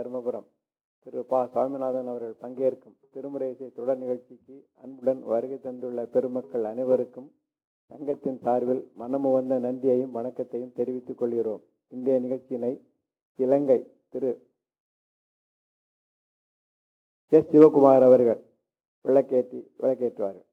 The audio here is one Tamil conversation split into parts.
தருமபுரம். திரு. பா. சுவாமிநாதன் அவர்கள் பங்கேற்கும் திருமுறைசை தொடர் நிகழ்ச்சிக்கு அன்புடன் வருகை தந்துள்ள பெருமக்கள் அனைவருக்கும் சங்கத்தின் சார்பில் மனமு வந்த நன்றியையும் வணக்கத்தையும் தெரிவித்துக் கொள்கிறோம். இன்றைய நிகழ்ச்சியினை இலங்கை திரு. எஸ். சிவகுமார் அவர்கள் விளக்கேற்றி விளக்கேற்றுவார்கள்.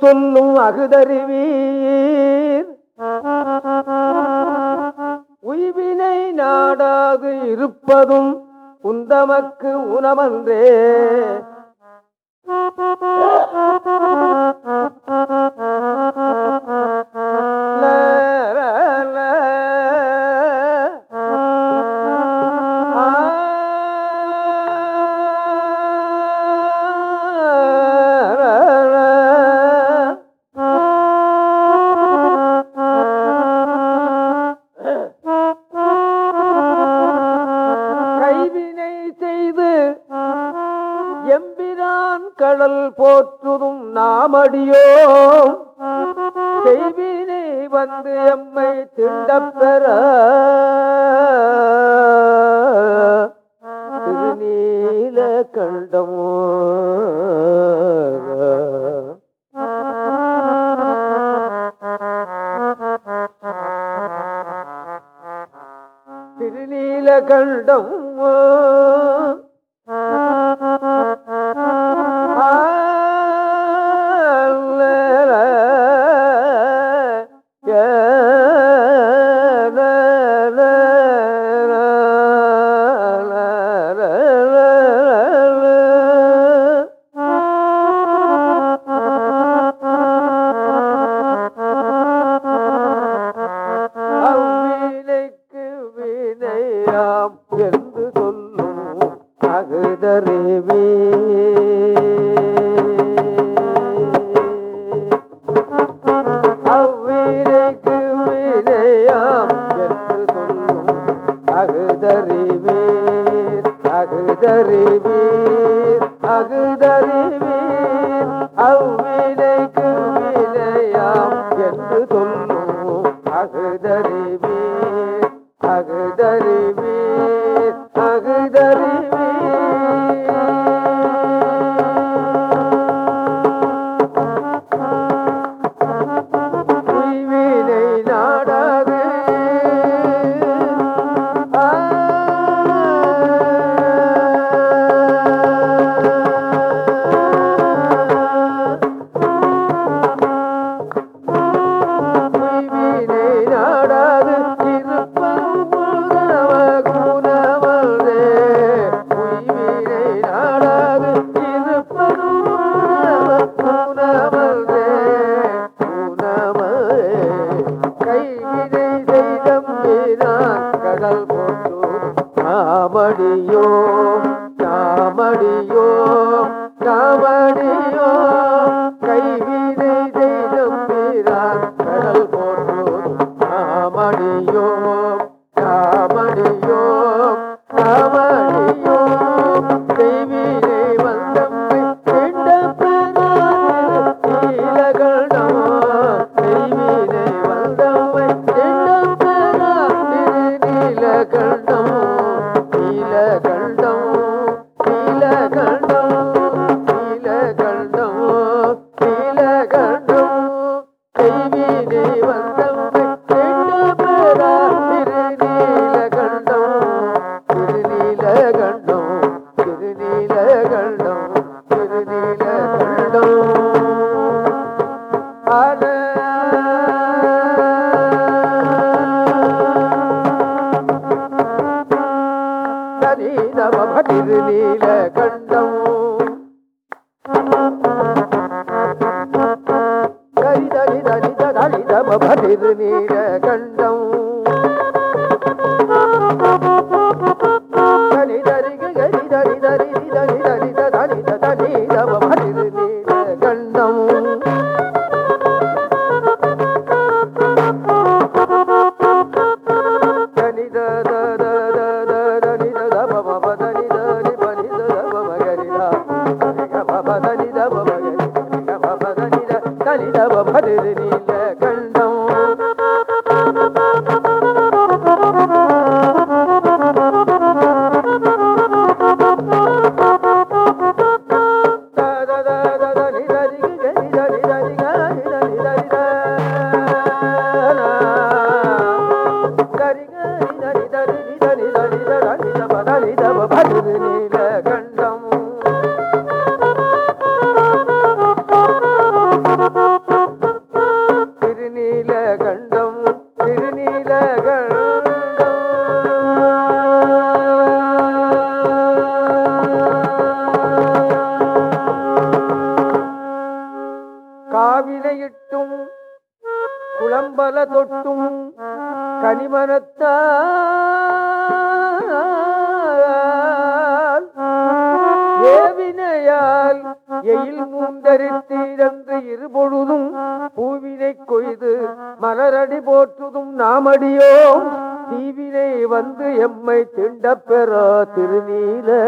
சொல்லும் அகுதறிவீர்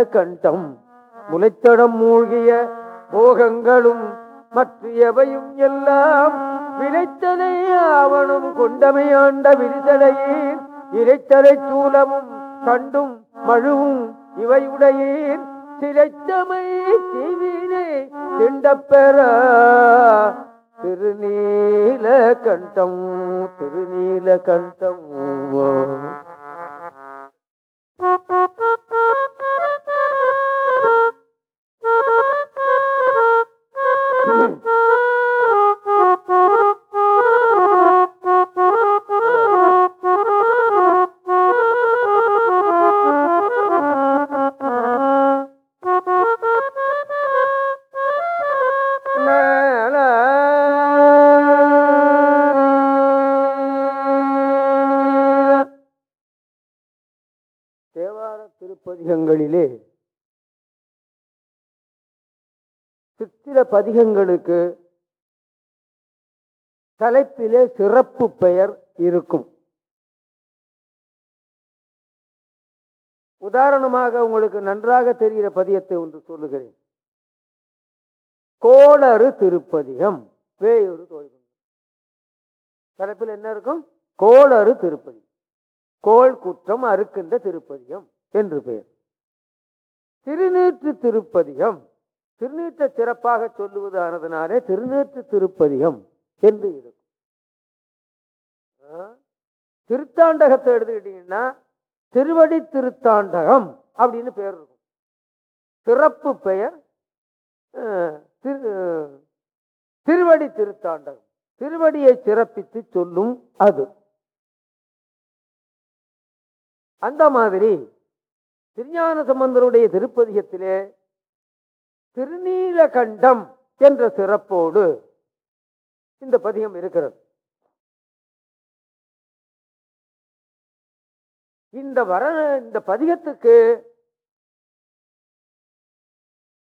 கண்டம். முளைத்தடம் மூழ்கிய போகங்களும் மற்றையவையும் எல்லாம் விளைத்தனை ஆவணும். கொண்டமையாண்ட விரிதலையீர் இறைத்தலை சூலமும் கண்டும் மழுவும் இவையுடையீர். சிறைத்தமை திவினை திண்டப்பெற திருநீல கண்டம் திருநீல கண்டம். தேவார பதிகங்களுக்கு தலைப்பிலே சிறப்பு பெயர் இருக்கும். உதாரணமாக உங்களுக்கு நன்றாக தெரிகிற பதியத்தை ஒன்று சொல்லுகிறேன். கோளறு திருப்பதிகம் வேயொரு தோழி தலைப்பில் என்ன இருக்கும்? கோளறு திருப்பதி. கோள் குற்றம் அறுக்கின்ற திருப்பதிகம் என்று பெயர். திருநீற்று திருப்பதிகம் திருநீற்ற சிறப்பாக சொல்லுவதானதுனாலே திருநீற்று திருப்பதிகம் என்று இருக்கும். திருத்தாண்டகத்தை எடுத்துக்கிட்டீங்கன்னா திருவடி திருத்தாண்டகம் அப்படின்னு பெயர் இருக்கும். சிறப்பு பெயர் திரு திருவடி திருத்தாண்டகம். திருவடியை சிறப்பித்து சொல்லும் அது. அந்த மாதிரி திருஞான சம்பந்தருடைய திருப்பதிகத்திலே திருநீலகண்டம் என்ற சிறப்போடு இந்த பதிகம் இருக்கிறது. இந்த வர இந்த பதிகத்துக்கு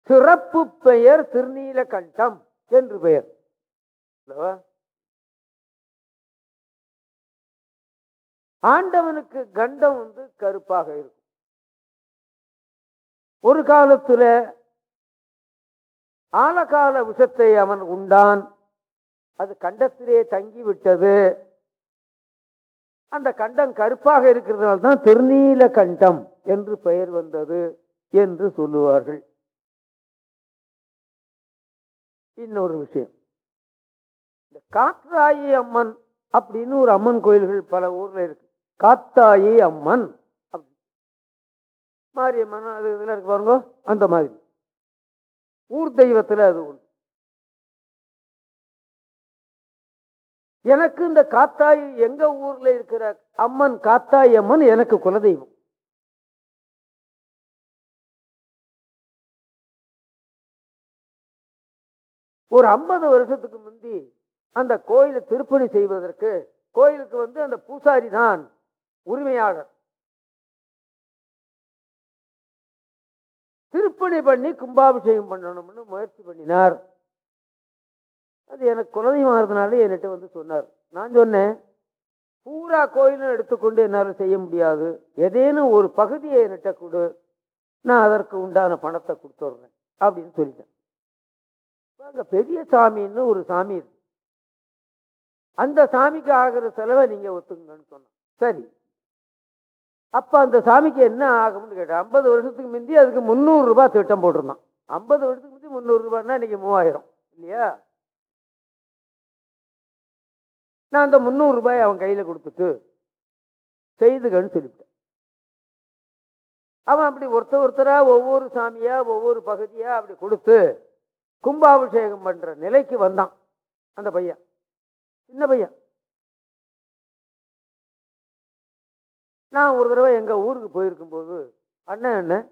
சிறப்பு பெயர் திருநீலகண்டம் என்று பெயர். ஆண்டவனுக்கு கண்டம் வந்து கருப்பாக இருக்கும். ஒரு காலத்துல ஆலகால விஷத்தை அவன் உண்டான். அது கண்டத்திலே தங்கி விட்டது அந்த கண்டம் கருப்பாக இருக்கிறதுனால தான் திருநீல கண்டம் என்று பெயர் வந்தது என்று சொல்லுவார்கள். இன்னொரு விஷயம். இந்த காத்தாயி அம்மன் அப்படின்னு ஒரு அம்மன் கோயில்கள் பல ஊர்ல இருக்கு. காத்தாயி அம்மன். அப்படி. மாரியம்மன் அது இதெல்லாம் இருக்கு பாருங்க? அந்த மாதிரி. ஊர் தெய்வத்தில் அது உண்டு. எனக்கு இந்த காத்தாய் எங்க ஊர்ல இருக்கிற அம்மன் காத்தாய் அம்மன் எனக்கு குலதெய்வம். ஒரு ஐம்பது வருஷத்துக்கு முந்தி அந்த கோயிலை திருப்பணி செய்வதற்கு கோயிலுக்கு வந்து அந்த பூசாரி தான் உரிமையாளர். திருப்பணி பண்ணி கும்பாபிஷேகம் பண்ணணும்னு முயற்சி பண்ணினார். அது எனக்கு குலதெய்வமானதுனால என்கிட்ட வந்து சொன்னார். நான் சொன்னேன் பூரா கோயிலும் எடுத்துக்கொண்டு என்னால் செய்ய முடியாது. ஏதேனும் ஒரு பகுதியை என்கிட்ட கொடு. நான் அதற்கு உண்டான பணத்தை கொடுத்துட்றேன் அப்படின்னு சொல்லிட்டேன். அங்கே பெரிய சாமின்னு ஒரு சாமி இருக்கு. அந்த சாமிக்கு ஆகிற செலவை நீங்கள் ஒத்துங்கன்னு சொன்னோம் சரி. அப்போ அந்த சாமிக்கு என்ன ஆகும்னு கேட்டேன் ஐம்பது வருஷத்துக்கு முந்தி அதுக்கு முந்நூறுரூபா திட்டம் போட்டிருந்தான். ஐம்பது வருஷத்துக்கு முந்தி முந்நூறுரூபான்னா இன்னைக்கு மூவாயிரம் இல்லையா? நான் அந்த முந்நூறுரூபாய் அவன் கையில் கொடுத்துட்டு செய்துகன்னு சொல்லிவிட்டேன். அவன் அப்படி ஒருத்தர் ஒருத்தராக ஒவ்வொரு சாமியாக ஒவ்வொரு பகுதியாக அப்படி கொடுத்து கும்பாபிஷேகம் பண்ணுற நிலைக்கு வந்தான் அந்த பையன். சின்ன பையன். நான் ஒரு தடவை எங்கள் ஊருக்கு போயிருக்கும்போது அண்ணன் அண்ணன்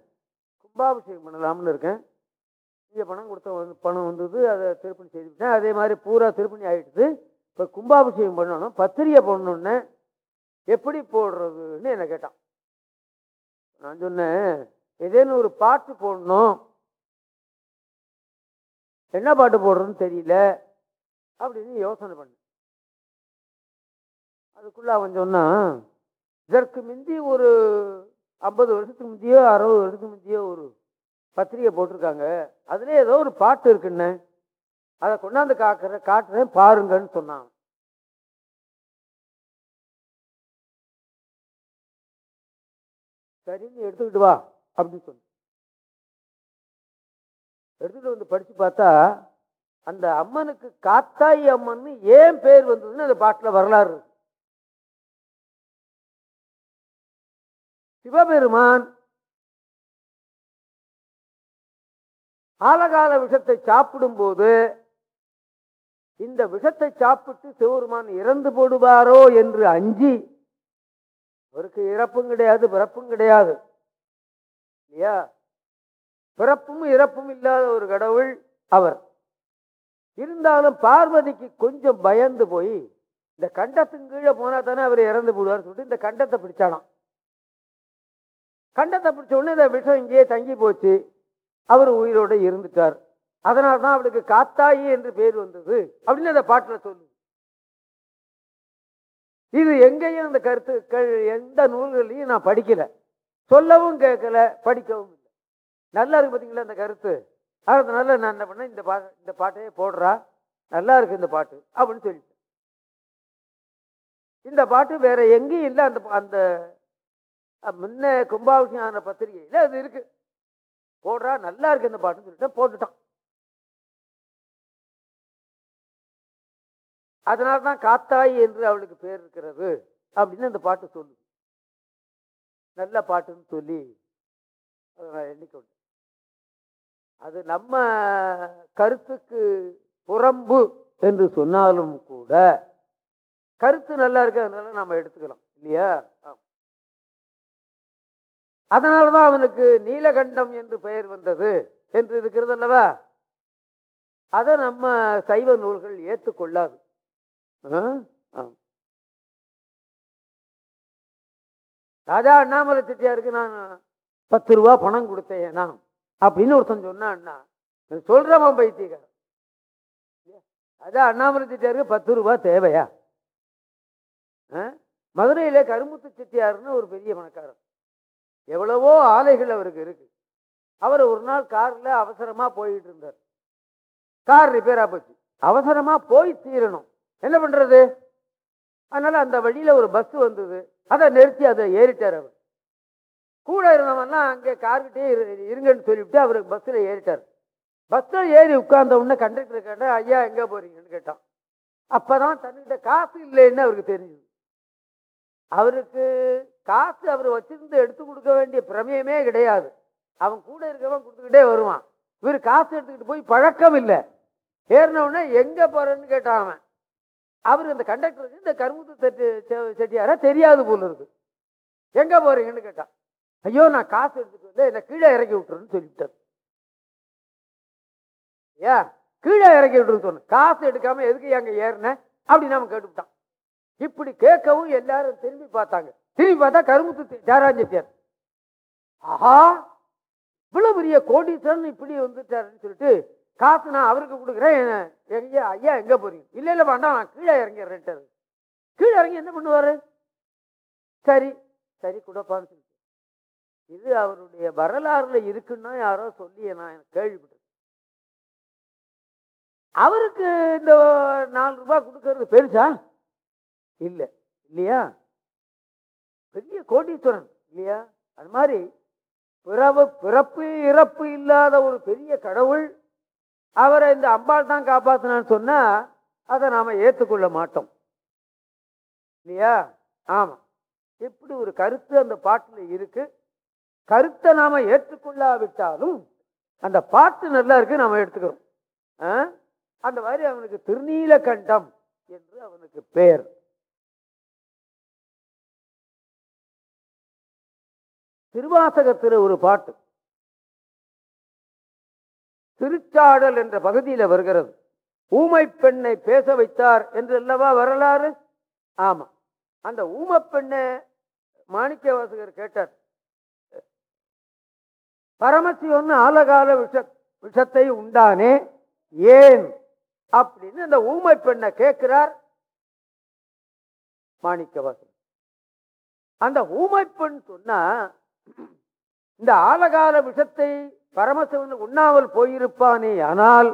கும்பாபிஷேகம் பண்ணலாம்னு இருக்கேன். இங்கே பணம் கொடுத்த வந்து பணம் வந்தது அதை திருப்பணி செய்துவிட்டேன் அதே மாதிரி பூரா திருப்பணி ஆயிடுது இப்போ கும்பாபிஷேகம் பண்ணணும் பத்திரிகை போடணுன்னு எப்படி போடுறதுன்னு என்னை கேட்டான். நான் சொன்னேன் ஏதேனும் ஒரு பாட்டு போடணும். என்ன பாட்டு போடுறதுன்னு தெரியல அப்படின்னு யோசனை பண்ணேன். அதுக்குள்ளே அவன் சொன்னான் இதற்கு முந்தி ஒரு ஐம்பது வருஷத்துக்கு முந்தையோ அறுபது வருஷத்துக்கு முந்தையோ ஒரு பத்திரிகை போட்டிருக்காங்க. அதிலே ஏதோ ஒரு பாட்டு இருக்குன்னு. அதை கொண்டாந்து காக்குற காட்டுறேன் பாருங்கன்னு சொன்னான் சரின்னு எடுத்துக்கிட்டு வா அப்படின்னு சொன்ன எடுத்துக்கிட்டு வந்து படித்து பார்த்தா அந்த அம்மனுக்கு காத்தாயி அம்மன் ஏன் பேர் வந்ததுன்னு அந்த பாட்டில் வரலாறு சிவபெருமான் ஆலகால விஷத்தை சாப்பிடும்போது இந்த விஷத்தை சாப்பிட்டு சிவபெருமான் இறந்து போடுவாரோ என்று அஞ்சி அவருக்கு இறப்பும் கிடையாது பிறப்பும் கிடையாது. இல்லையா? பிறப்பும் இறப்பும் இல்லாத ஒரு கடவுள் அவர். இருந்தாலும் பார்வதிக்கு கொஞ்சம் பயந்து போய் இந்த கண்டத்தின் கீழே போனா தானே அவர் இறந்து போடுவார்னு சொல்லிட்டு இந்த கண்டத்தை பிடிச்சானாம். கண்டத்தை பிடிச்ச உடனே இந்த விஷம் இங்கேயே தங்கி போச்சு. அவர் உயிரோட இருந்துட்டார். அதனால தான் அவளுக்கு காத்தாயி என்று பேர் வந்தது. அப்படின்னு அந்த பாட்டில் சொல்லு. இது எங்கேயும் அந்த கருத்துக்கள் எந்த நூல்களையும் நான் படிக்கல. சொல்லவும் கேட்கல படிக்கவும் இல்லை. நல்லா இருக்கு பார்த்தீங்களா அந்த கருத்து? அதனால நான் என்ன பண்ணேன் இந்த பா இந்த பாட்டையே போடுறா. நல்லா இருக்கு இந்த பாட்டு அப்படின்னு சொல்லிட்டேன். இந்த பாட்டு வேற எங்கேயும் இல்லை அந்த அந்த முன்ன கும்பாபிஷேகம் பத்திரிகையில் அது இருக்கு. போடுறா நல்லா இருக்கு இந்த பாட்டுன்னு சொல்லிட்டு போட்டுட்டான். அதனால்தான் காத்தாய் என்று அவளுக்கு பேர் இருக்கிறது அப்படின்னு அந்த பாட்டு சொல்லு நல்ல பாட்டுன்னு சொல்லி அதை நான் அது நம்ம கருத்துக்கு புறம்பு என்று சொன்னாலும் கூட கருத்து நல்லா இருக்கிறதுனால நம்ம எடுத்துக்கலாம் இல்லையா? அதனாலதான் அவனுக்கு நீலகண்டம் என்று பெயர் வந்தது. என்று இருக்கிறது அல்லவா? அதை நம்ம சைவ நூல்கள் ஏற்றுக்கொள்ளாது. ஆ? ராஜா அண்ணாமலை செட்டியாருக்கு நான் பத்து ரூபா பணம் கொடுத்தேன் நான் அப்படின்னு ஒருத்தன் சொன்னான்னா சொல்றவன் பைத்தியக்காரன். ராஜா அண்ணாமலை செட்டியாருக்கு பத்து ரூபா தேவையா? ஆ? மதுரையில கருமுத்து செட்டியார்னு ஒரு பெரிய பணக்காரன். எவ்வளவோ ஆலைகள் அவருக்கு இருக்கு. அவர் ஒரு நாள் காரில் அவசரமாக போயிட்டு இருந்தார். கார் ரிப்பேராக போச்சு. அவசரமாக போய் தீரணும். என்ன பண்ணுறது அதனால் அந்த வழியில் ஒரு பஸ் வந்தது. அதை நிறுத்தி அதை ஏறிட்டார் அவர். கூட இருந்தவன்னா அங்கே கார்கிட்டே இரு- இருங்கன்னு சொல்லிவிட்டு அவர் பஸ்ஸில் ஏறிட்டார். பஸ்ஸில் ஏறி உட்கார்ந்த உடனே கண்டக்டர் கேட்டால் ஐயா எங்கே போகிறீங்கன்னு கேட்டான். அப்போ தான் தன்னிட்ட காசு இல்லைன்னு அவருக்கு தெரிஞ்சது. அவருக்கு காசு அவர் வச்சிருந்து எடுத்து கொடுக்க வேண்டிய பிரமயமே கிடையாது. அவன் கூட இருக்கவன் கொடுத்துக்கிட்டே வருவான். இவர் காசு எடுத்துக்கிட்டு போய் பழக்கம் இல்லை. ஏறினவுடனே எங்கே போகிறேன்னு கேட்டான் அவன். அவர் அந்த கண்டக்டருக்கு இந்த கருமுத்து செட்டி செ- செட்டியாரா தெரியாது போல இருக்கு. எங்கே போகிறீங்கன்னு கேட்டான். ஐயோ நான் காசு எடுத்துட்டு வந்து என்னை கீழே இறக்கி விட்டுருன்னு சொல்லிவிட்டார். ஏ கீழே இறக்கி விட்டுருன்னு சொன்ன. காசு எடுக்காம எதுக்கு அங்கே ஏறின? அப்படின்னு அவன் கேட்டுவிட்டான். இப்படி கேட்கவும் எல்லாரும் திரும்பி பார்த்தாங்க. திரும்பி பார்த்தா கருமுத்து ஜாரான் செட்டியார் ஆஹா இவ்வளவு பெரிய கோடீஸ்வரன் இப்படி வந்துட்டாருன்னு சொல்லிட்டு காசு நான் அவருக்கு கொடுக்குறேன் எங்க ஐயா ஐயா எங்க போறீங்க? இல்ல இல்ல வேண்டாம் நான் கீழே இறங்கிடுறேன்ட்டாரு கீழே இறங்கி என்ன பண்ணுவாரு? சரி சரி கொடுப்பான்னு சொல்லிட்டு. இது அவருடைய வரலாறுல இருக்குன்னா யாரோ சொல்லி நான் கேள்விப்பட்டேன் அவருக்கு இந்த நாலு ரூபாய் கொடுக்கறது பெருசா? இல்லை இல்லையா? பெரிய கோடீஸ்வரன் இல்லையா? அது மாதிரி பிறவு பிறப்பு இறப்பு இல்லாத ஒரு பெரிய கடவுள் அவரை இந்த அம்பாள் தான் காப்பாற்றினான்னு சொன்னால் அதை நாம் ஏற்றுக்கொள்ள மாட்டோம். இல்லையா? ஆமாம் இப்படி ஒரு கருத்து அந்த பாட்டில் இருக்கு. கருத்தை நாம் ஏற்றுக்கொள்ளாவிட்டாலும் அந்த பாட்டு நல்லா இருக்கு நாம் எடுத்துக்கிறோம். ஆ? அந்த மாதிரி அவனுக்கு திருநீலகண்டம் என்று அவனுக்கு பெயர் திருவாசகத்தில் ஒரு பாட்டு. திருச்சாடல் என்ற பகுதியில வருகிறது. ஊமை பெண்ணை பேச வைத்தார் என்று அல்லவா வரலாறு? ஆமாம் அந்த ஊமை பெண்ணை மாணிக்க வாசகர் கேட்டார். பரமசிவன் ஆலகால விஷ விஷத்தை உண்டானே ஏன்? அப்படின்னு அந்த ஊமை பெண்ணை கேட்கிறார் மாணிக்க வாசகர் அந்த ஊமை பெண் சொன்னா இந்த ஆலகால விஷத்தை பரமசிவன் உண்ணாமல் போயிருப்பானே ஆனால்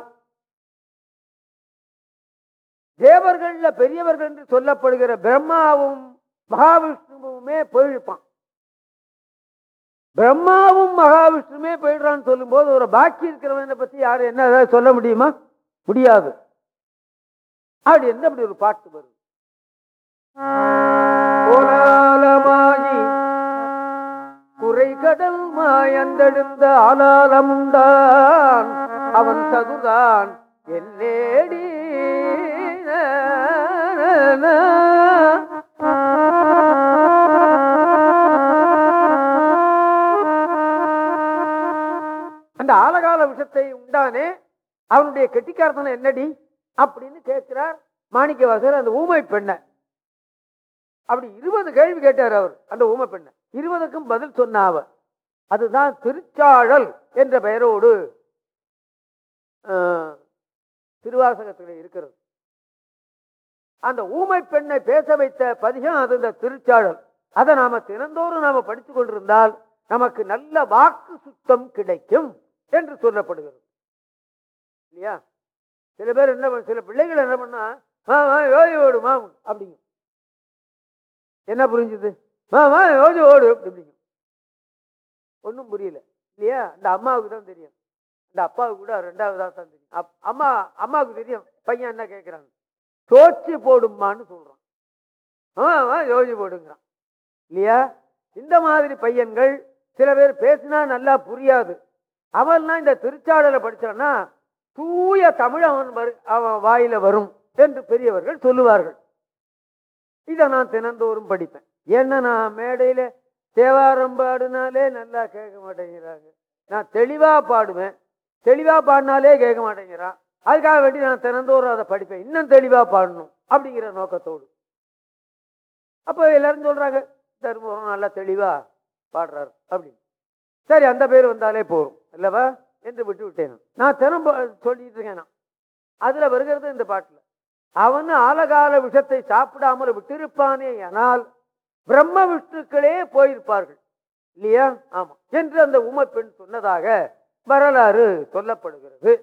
தேவர்கள்ல பெரியவர்கள் என்று சொல்லப்படுகிற பிரம்மாவும் மகாவிஷ்ணுவுமே போயிருப்பான். பிரம்மாவும் மகாவிஷ்ணுமே போயிடுறான்னு சொல்லும்போது ஒரு பாக்கி இருக்கிறவனை பத்தி யாரும் என்ன ஏதாவது சொல்ல முடியுமா? முடியாது. அப்படி என்ன அப்படி ஒரு பாட்டு வரும் கடல் மாயந்தெடுத்த ஆலாலமுண்டான் அவன் சதுதான் எல்லேடி அந்த ஆலகால விஷத்தை உண்டானே அவனுடைய கெட்டிக்காரத்தனம் என்னடி? அப்படின்னு கேட்கிறார் மாணிக்கவாசகர் அந்த ஊமை பெண்ணை. அப்படி இருபது கேள்வி கேட்டார் அவர் அந்த ஊமை பெண்ணை. இருபதுக்கும் பதில் சொன்ன அவர் அதுதான் திருச்சாழல் என்ற பெயரோடு திருவாசகத்தில் இருக்கிறது. அந்த ஊமை பெண்ணை பேச வைத்த பதிகம் அது இந்த திருச்சாழல். அதை நாம தினந்தோறும் நாம படித்து கொண்டிருந்தால் நமக்கு நல்ல வாக்கு சுத்தம் கிடைக்கும் என்று சொல்லப்படுகிறது. இல்லையா? சில பேர் என்ன பண்ண- சில பிள்ளைகள் என்ன பண்ணா மாமா யோதி ஓடு மாம் அப்படிங்க. என்ன புரிஞ்சுது? மாமா யோதி ஓடு அப்படிங்க. ஒன்றும் புரியல. இல்லையா? அந்த அம்மாவுக்கு தான் தெரியும். இந்த அப்பாவுக்கு கூட ரெண்டாவதாக தான் தெரியும். அப்- அம்மா அம்மாவுக்கு தெரியும். பையன் என்ன கேட்குறாங்க தோச்சு போடுமான்னு சொல்கிறான் ஆ யோசி போடுங்கிறான். இல்லையா? இந்த மாதிரி பையன்கள் சில பேர் பேசினா நல்லா புரியாது. அவன்லாம் இந்த திருச்சாடலை படித்தான்னா தூய தமிழ் அவன் வரு- அவன் வாயில வரும் என்று பெரியவர்கள் சொல்லுவார்கள். இதை நான் தினந்தோறும் படிப்பேன். ஏன்னா நான் மேடையில் தேவாரம் பாடினாலே நல்லா கேட்க மாட்டேங்கிறாங்க. நான் தெளிவாக பாடுவேன். தெளிவாக பாடினாலே கேட்க மாட்டேங்கிறான் அதுக்காக வேண்டி நான் தினந்தோறும் அதை படிப்பேன். இன்னும் தெளிவாக பாடணும் அப்படிங்கிற நோக்கத்தோடு. அப்போ எல்லாரும் சொல்கிறாங்க தருமபுரம் நல்லா தெளிவாக பாடுறாரு அப்படின்னு. சரி அந்த பேர் வந்தாலே போதும். இல்லைவா? என்று விட்டு விட்டேன் நான். தினம் சொல்லிட்டு இருக்கேன் நான். அதில் வருகிறது இந்த பாட்டில். அவன் ஆலகால விஷத்தை சாப்பிடாமல் விட்டிருப்பானே ஆனால் பிரம்ம விஷ்ணுக்களே போயிருப்பார்கள். இல்லையா? ஆமா. என்று அந்த உமை பெண் சொன்னதாக வரலாறு சொல்லப்படுகிறது.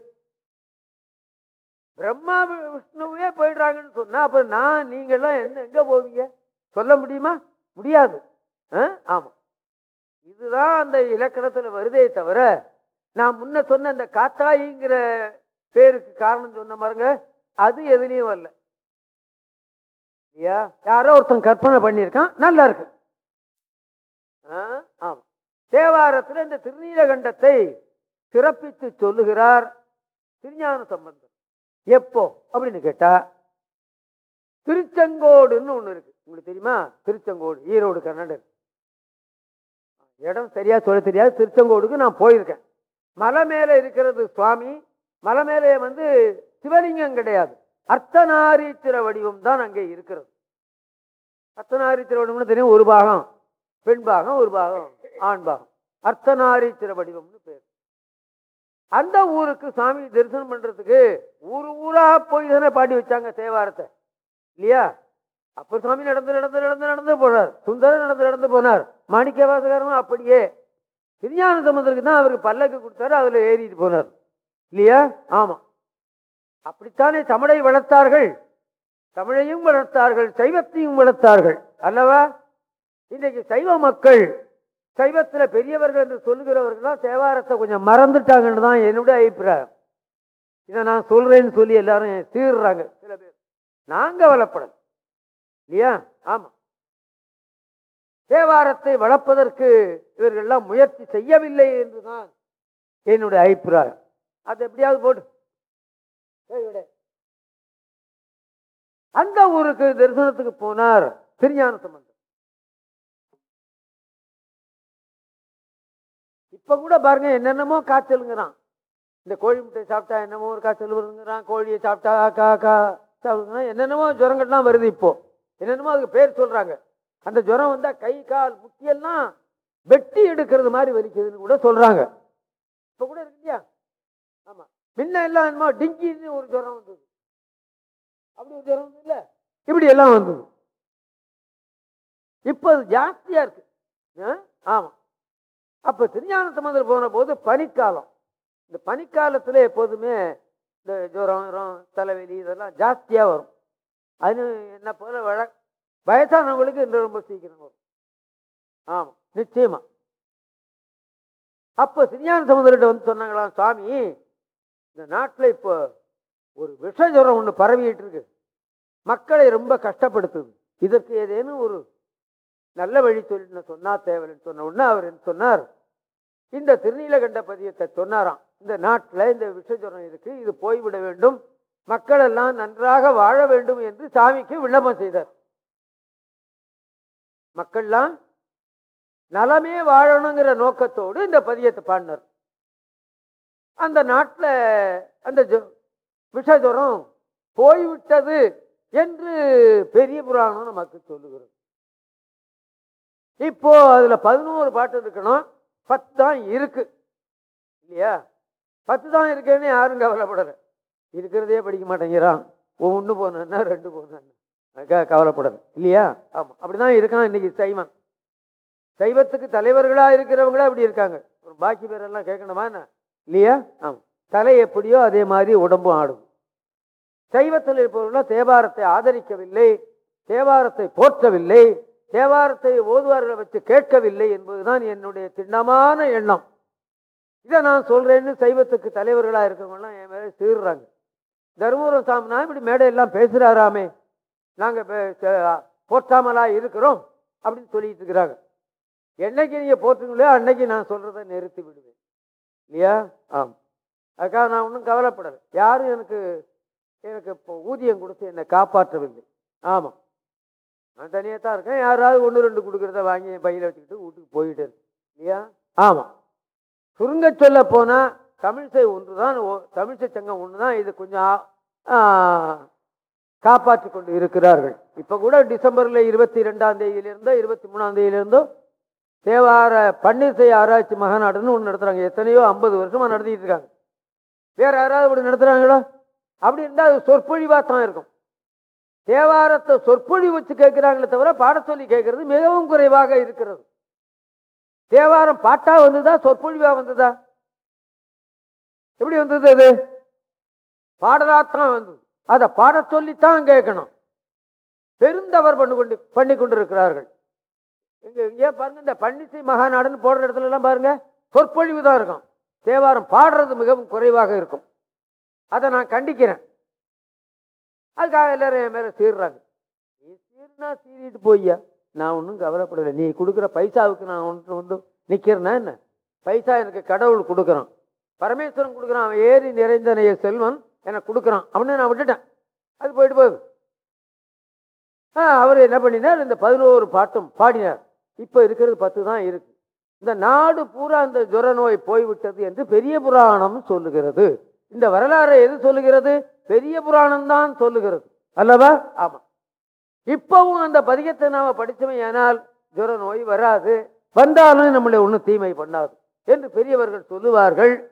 பிரம்மா விஷ்ணுவே போயிடுறாங்கன்னு சொன்னா அப்ப நான் நீங்கெல்லாம் என்ன எங்க போவீங்க? சொல்ல முடியுமா? முடியாது. ஆ? ஆமா. இதுதான் அந்த இலக்கணத்துல வருதே தவிர நான் முன்ன சொன்ன அந்த காத்தாயிங்கிற பேருக்கு காரணம் சொன்ன பாருங்க அது எதுலேயும் வரல. இல்லையா யாரோ ஒருத்தன் கற்பனை பண்ணியிருக்கான் நல்லா இருக்கு. ஆ, தேவாரத்தில் இந்த திருநீலகண்டத்தை சிறப்பித்து சொல்லுகிறார் திருஞான சம்பந்தம் எப்போ அப்படின்னு கேட்டா திருச்செங்கோடுன்னு ஒன்று இருக்கு. உங்களுக்கு தெரியுமா? திருச்செங்கோடு ஈரோடு கர்நாடகா. இடம் சரியா சொல்ல தெரியாது. திருச்செங்கோடுக்கு நான் போயிருக்கேன். மலை மேலே இருக்கிறது சுவாமி. மலை மேலே வந்து சிவலிங்கம் கிடையாது. அர்த்தநாரீச்சர வடிவம் தான் அங்கே இருக்கிறது. அர்த்தநாரீத்திர வடிவம்னு தெரியும் ஒரு பாகம். பெண் பாகம் ஒரு பாகம். ஆண் பாகம். அர்த்தநாரீச்சர வடிவம்னு பேர். அந்த ஊருக்கு சாமி தரிசனம் பண்றதுக்கு ஊர் ஊரா போய் தானே பாடி வச்சாங்க தேவாரத்தை. இல்லையா? அப்ப சுவாமி நடந்து நடந்து நடந்து நடந்து போனார் சுந்தரம் நடந்து நடந்து போனார். மாணிக்க வாசகரும் அப்படியே திருஞான சமுதருக்கு தான் அவருக்கு பல்லக்கு கொடுத்தாரு அதுல ஏறிட்டு போனார். இல்லையா? ஆமா. அப்படித்தானே தமிழை வளர்த்தார்கள்? தமிழையும் வளர்த்தார்கள் சைவத்தையும் வளர்த்தார்கள் அல்லவா? இன்றைக்கு சைவ மக்கள் சைவத்தில் பெரியவர்கள் என்று சொல்லுகிறவர்கள் தான் தேவாரத்தை கொஞ்சம் மறந்துட்டாங்கன்னு தான் என்னுடைய அபிப்பிராயம். இதை நான் சொல்கிறேன்னு சொல்லி எல்லாரும் தீர்றாங்க சில பேர். நாங்கள் வளப்படல இல்லையா? ஆமாம் தேவாரத்தை வளர்ப்பதற்கு இவர்கள்லாம் முயற்சி செய்யவில்லை என்று தான் என்னுடைய அபிப்பிராயம். அது எப்படியாவது போட்டு அந்த ஊருக்கு தரிசனத்துக்கு போனார் திருஞான சம்பந்தம் இப்ப கூட பாருங்க என்னென்னமோ காய்ச்சலுங்கிறான். இந்த கோழி முட்டை சாப்பிட்டா என்னமோ ஒரு காய்ச்சல் வருதுங்கிறான் கோழியை சாப்பிட்டா கா கா சாப்பிடுங்கிறான் என்னென்னமோ ஜுரங்கள்லாம் வருது இப்போ. என்னென்னமோ அதுக்கு பேர் சொல்றாங்க. அந்த ஜுரம் வந்தா கை கால் முட்டியெல்லாம் வெட்டி எடுக்கிறது மாதிரி வலிக்குதுன்னு கூட சொல்றாங்க. இப்ப கூட இருக்கு இல்லையா? ஆமா. முன்ன எல்லாம் என்னமோ டிங்கின்னு ஒரு ஜுரம் வந்தது. அப்படி ஒரு ஜுரம் இல்லை இப்படி எல்லாம் வந்தது. இப்போ அது ஜாஸ்தியாக இருக்கு. ஆ? அப்போ திருஞான சம்பந்தர் போன போது பனிக்காலம். இந்த பனிக்காலத்தில் எப்போதுமே இந்த ஜுரம் ஜுரம் தலைவலி இதெல்லாம் ஜாஸ்தியாக வரும். அது என்ன போல வழ வயசானவங்களுக்கு இன்னும் ரொம்ப சீக்கிரம் வரும். ஆமாம் நிச்சயமாக அப்போ திருஞான சமுதிரிட்ட வந்து சொன்னாங்களாம் சுவாமி இந்த நாட்டில் இப்போ ஒரு விஷஜுரம் ஒன்று பரவிட்டு இருக்கு மக்களை ரொம்ப கஷ்டப்படுத்துது. இதற்கு ஏதேனும் ஒரு நல்ல வழி சொல்லி சொன்னா தேவைன்னு சொன்ன உடனே அவர் என்ன சொன்னார்? இந்த திருநீலகண்ட பதியத்தை சொன்னாராம். இந்த நாட்டில் இந்த விஷஜுரம் இருக்கு இது போய்விட வேண்டும். மக்கள் எல்லாம் நன்றாக வாழ வேண்டும் என்று சாமிக்கு விண்ணப்பம் செய்தார். மக்கள்லாம் நலமே வாழணுங்கிற நோக்கத்தோடு இந்த பதியத்தை பாடினார். அந்த நாட்டில் அந்த ஜு- போய்விட்டது என்று பெரிய புராணம் நமக்கு சொல்லுகிறது. இப்போ அதில் பதினோரு பாட்டு இருக்கணும். பத்து தான் இருக்கு. இல்லையா? பத்து தான் இருக்குன்னு யாரும் கவலைப்படல. இருக்கிறதே படிக்க மாட்டேங்கிறான். ஒன்று போனா ரெண்டு போனா அதுக்காக இல்லையா இல்லையா? அப்படி அப்படிதான் இருக்கான் இன்னைக்கு சைவம் சைவத்துக்கு தலைவர்களாக இருக்கிறவங்களே அப்படி இருக்காங்க. ஒரு பாக்கி பேரெல்லாம் கேட்கணுமா என்ன? இல்லையா? ஆமாம் தலை எப்படியோ அதே மாதிரி உடம்பும் ஆடும். சைவத்தில் இருப்பவர்கள் தேவாரத்தை ஆதரிக்கவில்லை தேவாரத்தை போற்றவில்லை தேவாரத்தை ஓதுவார்களை வச்சு கேட்கவில்லை என்பதுதான் என்னுடைய திண்ணமான எண்ணம். இதை நான் சொல்றேன்னு சைவத்துக்கு தலைவர்களாக இருக்கிறவங்கலாம் என் மேலே சீர்றாங்க. தருமபுரம் சாமினா இப்படி மேடையெல்லாம் பேசுகிறாராமே நாங்கள் போற்றாமலாக போற்றாமலா இருக்கிறோம் அப்படின்னு சொல்லிட்டு இருக்கிறாங்க. என்னைக்கு நீங்கள் போற்றுங்களோ அன்னைக்கு நான் சொல்றதை நிறுத்தி விடுவேன் இல்லையா? ஆம். அதுக்காக நான் ஒன்றும் கவலைப்படலை. யாரும் எனக்கு எனக்கு இப்போ ஊதியம் கொடுத்து என்னை காப்பாற்றவில்லை. ஆமாம் நான் தனியாக தான் இருக்கேன். யாராவது ஒன்று ரெண்டு கொடுக்குறத வாங்கி என் பையில வச்சுக்கிட்டு வீட்டுக்கு போயிட்டு இருக்கேன். இல்லையா? ஆமாம் சுருங்க சொல்ல போனால் தமிழிசை ஒன்று தான் தமிழிசை சங்கம் ஒன்று தான் இது கொஞ்சம் காப்பாற்றி கொண்டு இருக்கிறார்கள். இப்போ கூட டிசம்பரில் இருபத்தி ரெண்டாம் தேதியிலிருந்தோ இருபத்தி மூணாம் தேதியிலிருந்தோ தேவார பன்னிசை ஆராய்ச்சி மகாநாடுன்னு ஒன்று நடத்துகிறாங்க எத்தனையோ ஐம்பது வருஷமாக நடத்திட்டு இருக்காங்க. வேற யாராவது இப்படி நடத்துகிறாங்களோ அப்படி இருந்தால் அது சொற்பொழிவாக தான் இருக்கும். தேவாரத்தை சொற்பொழிவு வச்சு கேட்குறாங்களே தவிர பாட சொல்லி கேட்கறது மிகவும் குறைவாக இருக்கிறது. தேவாரம் பாட்டா வந்ததா சொற்பொழிவா வந்ததா? எப்படி வந்தது அது? பாடலாத்தான் வந்தது. அதை பாட சொல்லித்தான் கேட்கணும். பெருந்தவர் பண்ணி கொண்டு பண்ணி கொண்டிருக்கிறார்கள் இங்கே ஏன் பாருங்க இந்த பன்னிசை மகாநாடுன்னு போடுற இடத்துல எல்லாம் பாருங்க சொற்பொழிவு தான் இருக்கும். தேவாரம் பாடுறது மிகவும் குறைவாக இருக்கும். அதை நான் கண்டிக்கிறேன். அதுக்காக எல்லாரும் என் மேலே சீர்றாங்க. நீ சீர்னா சீறிட்டு போய்யா. நான் ஒன்றும் கவலைப்படலை. நீ கொடுக்குற பைசாவுக்கு நான் ஒன்று வந்து நிற்கிறேன்னா என்ன? பைசா எனக்கு கடவுள் கொடுக்குறான். பரமேஸ்வரன் கொடுக்குறான். அவன் ஏறி நிறைந்தனைய செல்வன் எனக்கு கொடுக்குறான். அப்படின்னு நான் விட்டுட்டேன். அது போயிட்டு போகுது. ஆ அவர் என்ன பண்ணினார்? இந்த பதினோரு பாட்டும் பாடினார். இப்போ இருக்கிறது பத்து தான் இருக்கு. இந்த நாடு பூரா இந்த ஜுர நோய் போய்விட்டது என்று பெரிய புராணம் சொல்லுகிறது. இந்த வரலாறை எது சொல்லுகிறது? பெரிய புராணம் தான் சொல்லுகிறது. அல்லவா? ஆமா. இப்பவும் அந்த பதிகத்தை நாம படிச்சவன் ஏனால் ஜுர நோய் வராது. வந்தாலும் நம்மளை ஒன்றும் தீமை பண்ணாது என்று பெரியவர்கள் சொல்லுவார்கள்.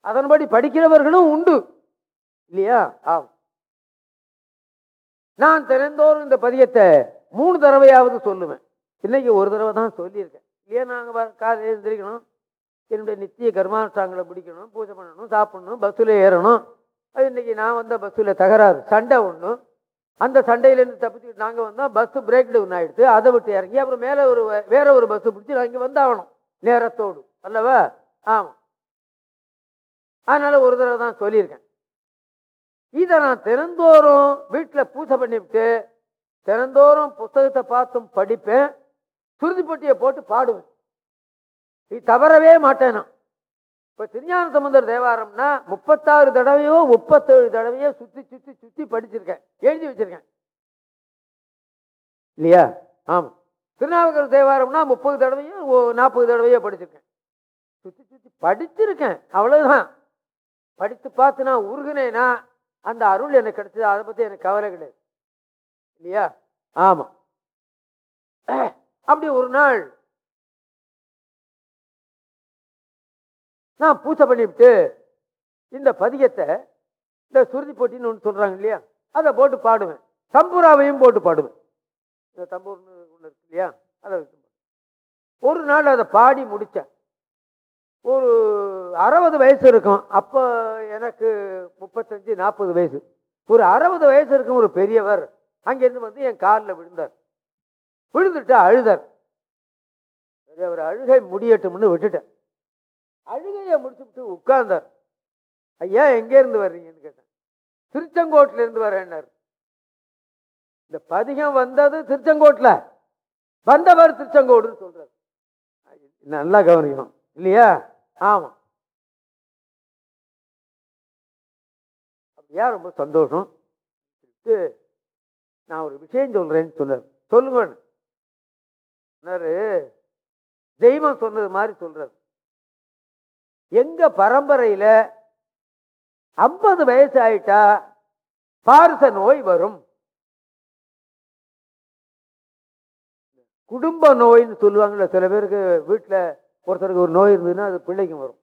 அதன்படி படிக்கிறவர்களும் உண்டு. இல்லையா? ஆம். நான் திறந்தோறும் இந்த பதியத்தை மூணு தடவையாவது சொல்லுவேன். இல்லைங்க ஒரு தடவை தான் சொல்லியிருக்கேன். இல்லையா நாங்கள் காலையில் எழுந்திரிக்கணும் என்னுடைய நித்திய கர்மானுஷ்டாங்களை பிடிக்கணும் பூஜை பண்ணணும் சாப்பிடணும் பஸ்ஸில் ஏறணும். அது இன்றைக்கி நான் வந்த பஸ்ஸில் தகராறு. சண்டை ஒன்று அந்த சண்டையிலேருந்து தப்பிச்சுட்டு நாங்கள் வந்தால் பஸ்ஸு பிரேக் டவுன் ஆகிடுது அதை விட்டு இறங்கி அப்புறம் மேலே ஒரு வேறு வேற ஒரு பஸ்ஸு பிடிச்சி நான் இங்கே வந்தாகணும். நேரத்தோடு. அல்லவா? ஆமாம் அதனால் ஒரு தடவை தான் சொல்லியிருக்கேன். இதை நான் தினந்தோறும் வீட்டில் பூஜை பண்ணிவிட்டு தினந்தோறும் புத்தகத்தை பார்த்தும் படிப்பேன். சுருதிப்பட்டியை போட்டு பாடுவேன். இது தவறவே மாட்டேன்? நான் இப்போ திருஞான சமுந்தர் தேவாரம்னா முப்பத்தாறு தடவையோ முப்பத்தேழு தடவையோ சுற்றி சுற்றி சுற்றி படிச்சிருக்கேன். எழுதி வச்சிருக்கேன். இல்லையா? ஆமாம் திருநாவுக்கர் தேவாரம்னா முப்பது தடவையோ ஓ- நாற்பது தடவையோ படிச்சிருக்கேன். சுற்றி சுற்றி படிச்சிருக்கேன். அவ்வளோதான் படித்து பார்த்து நான் உருகுனேன்னா அந்த அருள் எனக்கு கிடைச்சது. அதை பற்றி எனக்கு கவலை கிடையாது. இல்லையா? ஆமாம் அப்படி ஒரு நாள் நான் பூஜை பண்ணிவிட்டு இந்த பதிகத்தை இந்த சுருதி போட்டின்னு ஒன்று சொல்கிறாங்க இல்லையா? அதை போட்டு பாடுவேன். தம்பூராவையும் போட்டு பாடுவேன். இந்த தம்பூர்னு ஒன்று இருக்கு இல்லையா? அதை வச்சு ஒரு நாள் அதை பாடி முடித்தேன் ஒரு அறுபது வயசு இருக்கும். அப்போ எனக்கு முப்பத்தஞ்சு நாற்பது வயசு. ஒரு அறுபது வயசு இருக்கும் ஒரு பெரியவர் அங்கேருந்து வந்து என் காலில் விழுந்தார். விழுந்துட்டு அழுதார். சரி, அவர் அழுகை முடியட்டும்னு விட்டுட்டேன். அழுகையை முடிச்சுட்டு உட்கார்ந்தார். ஐயா எங்கேருந்து வர்றீங்கன்னு கேட்டேன். திருச்செங்கோட்டிலேருந்து வரேன்னார். இந்த பதிகம் வந்தது திருச்செங்கோட்டில். வந்தவர் திருச்செங்கோடுன்னு சொல்கிறார் நல்லா கவனிக்கணும். இல்லையா? ஆமாம் அப்படியா? ரொம்ப சந்தோஷம். இது நான் ஒரு விஷயம் சொல்கிறேன்னு சொன்னார். சொல்லுங்கன்னு. தெய்வம் சொன்னது மாதிரி சொல்றது எங்க பரம்பரையில ஐம்பது வயசு ஆயிட்டா பாரச நோய் வரும். குடும்ப நோய்னு சொல்லுவாங்கல்ல சில பேருக்கு வீட்டில் ஒருத்தருக்கு ஒரு நோய் இருந்ததுன்னா அது பிள்ளைக்கும் வரும்.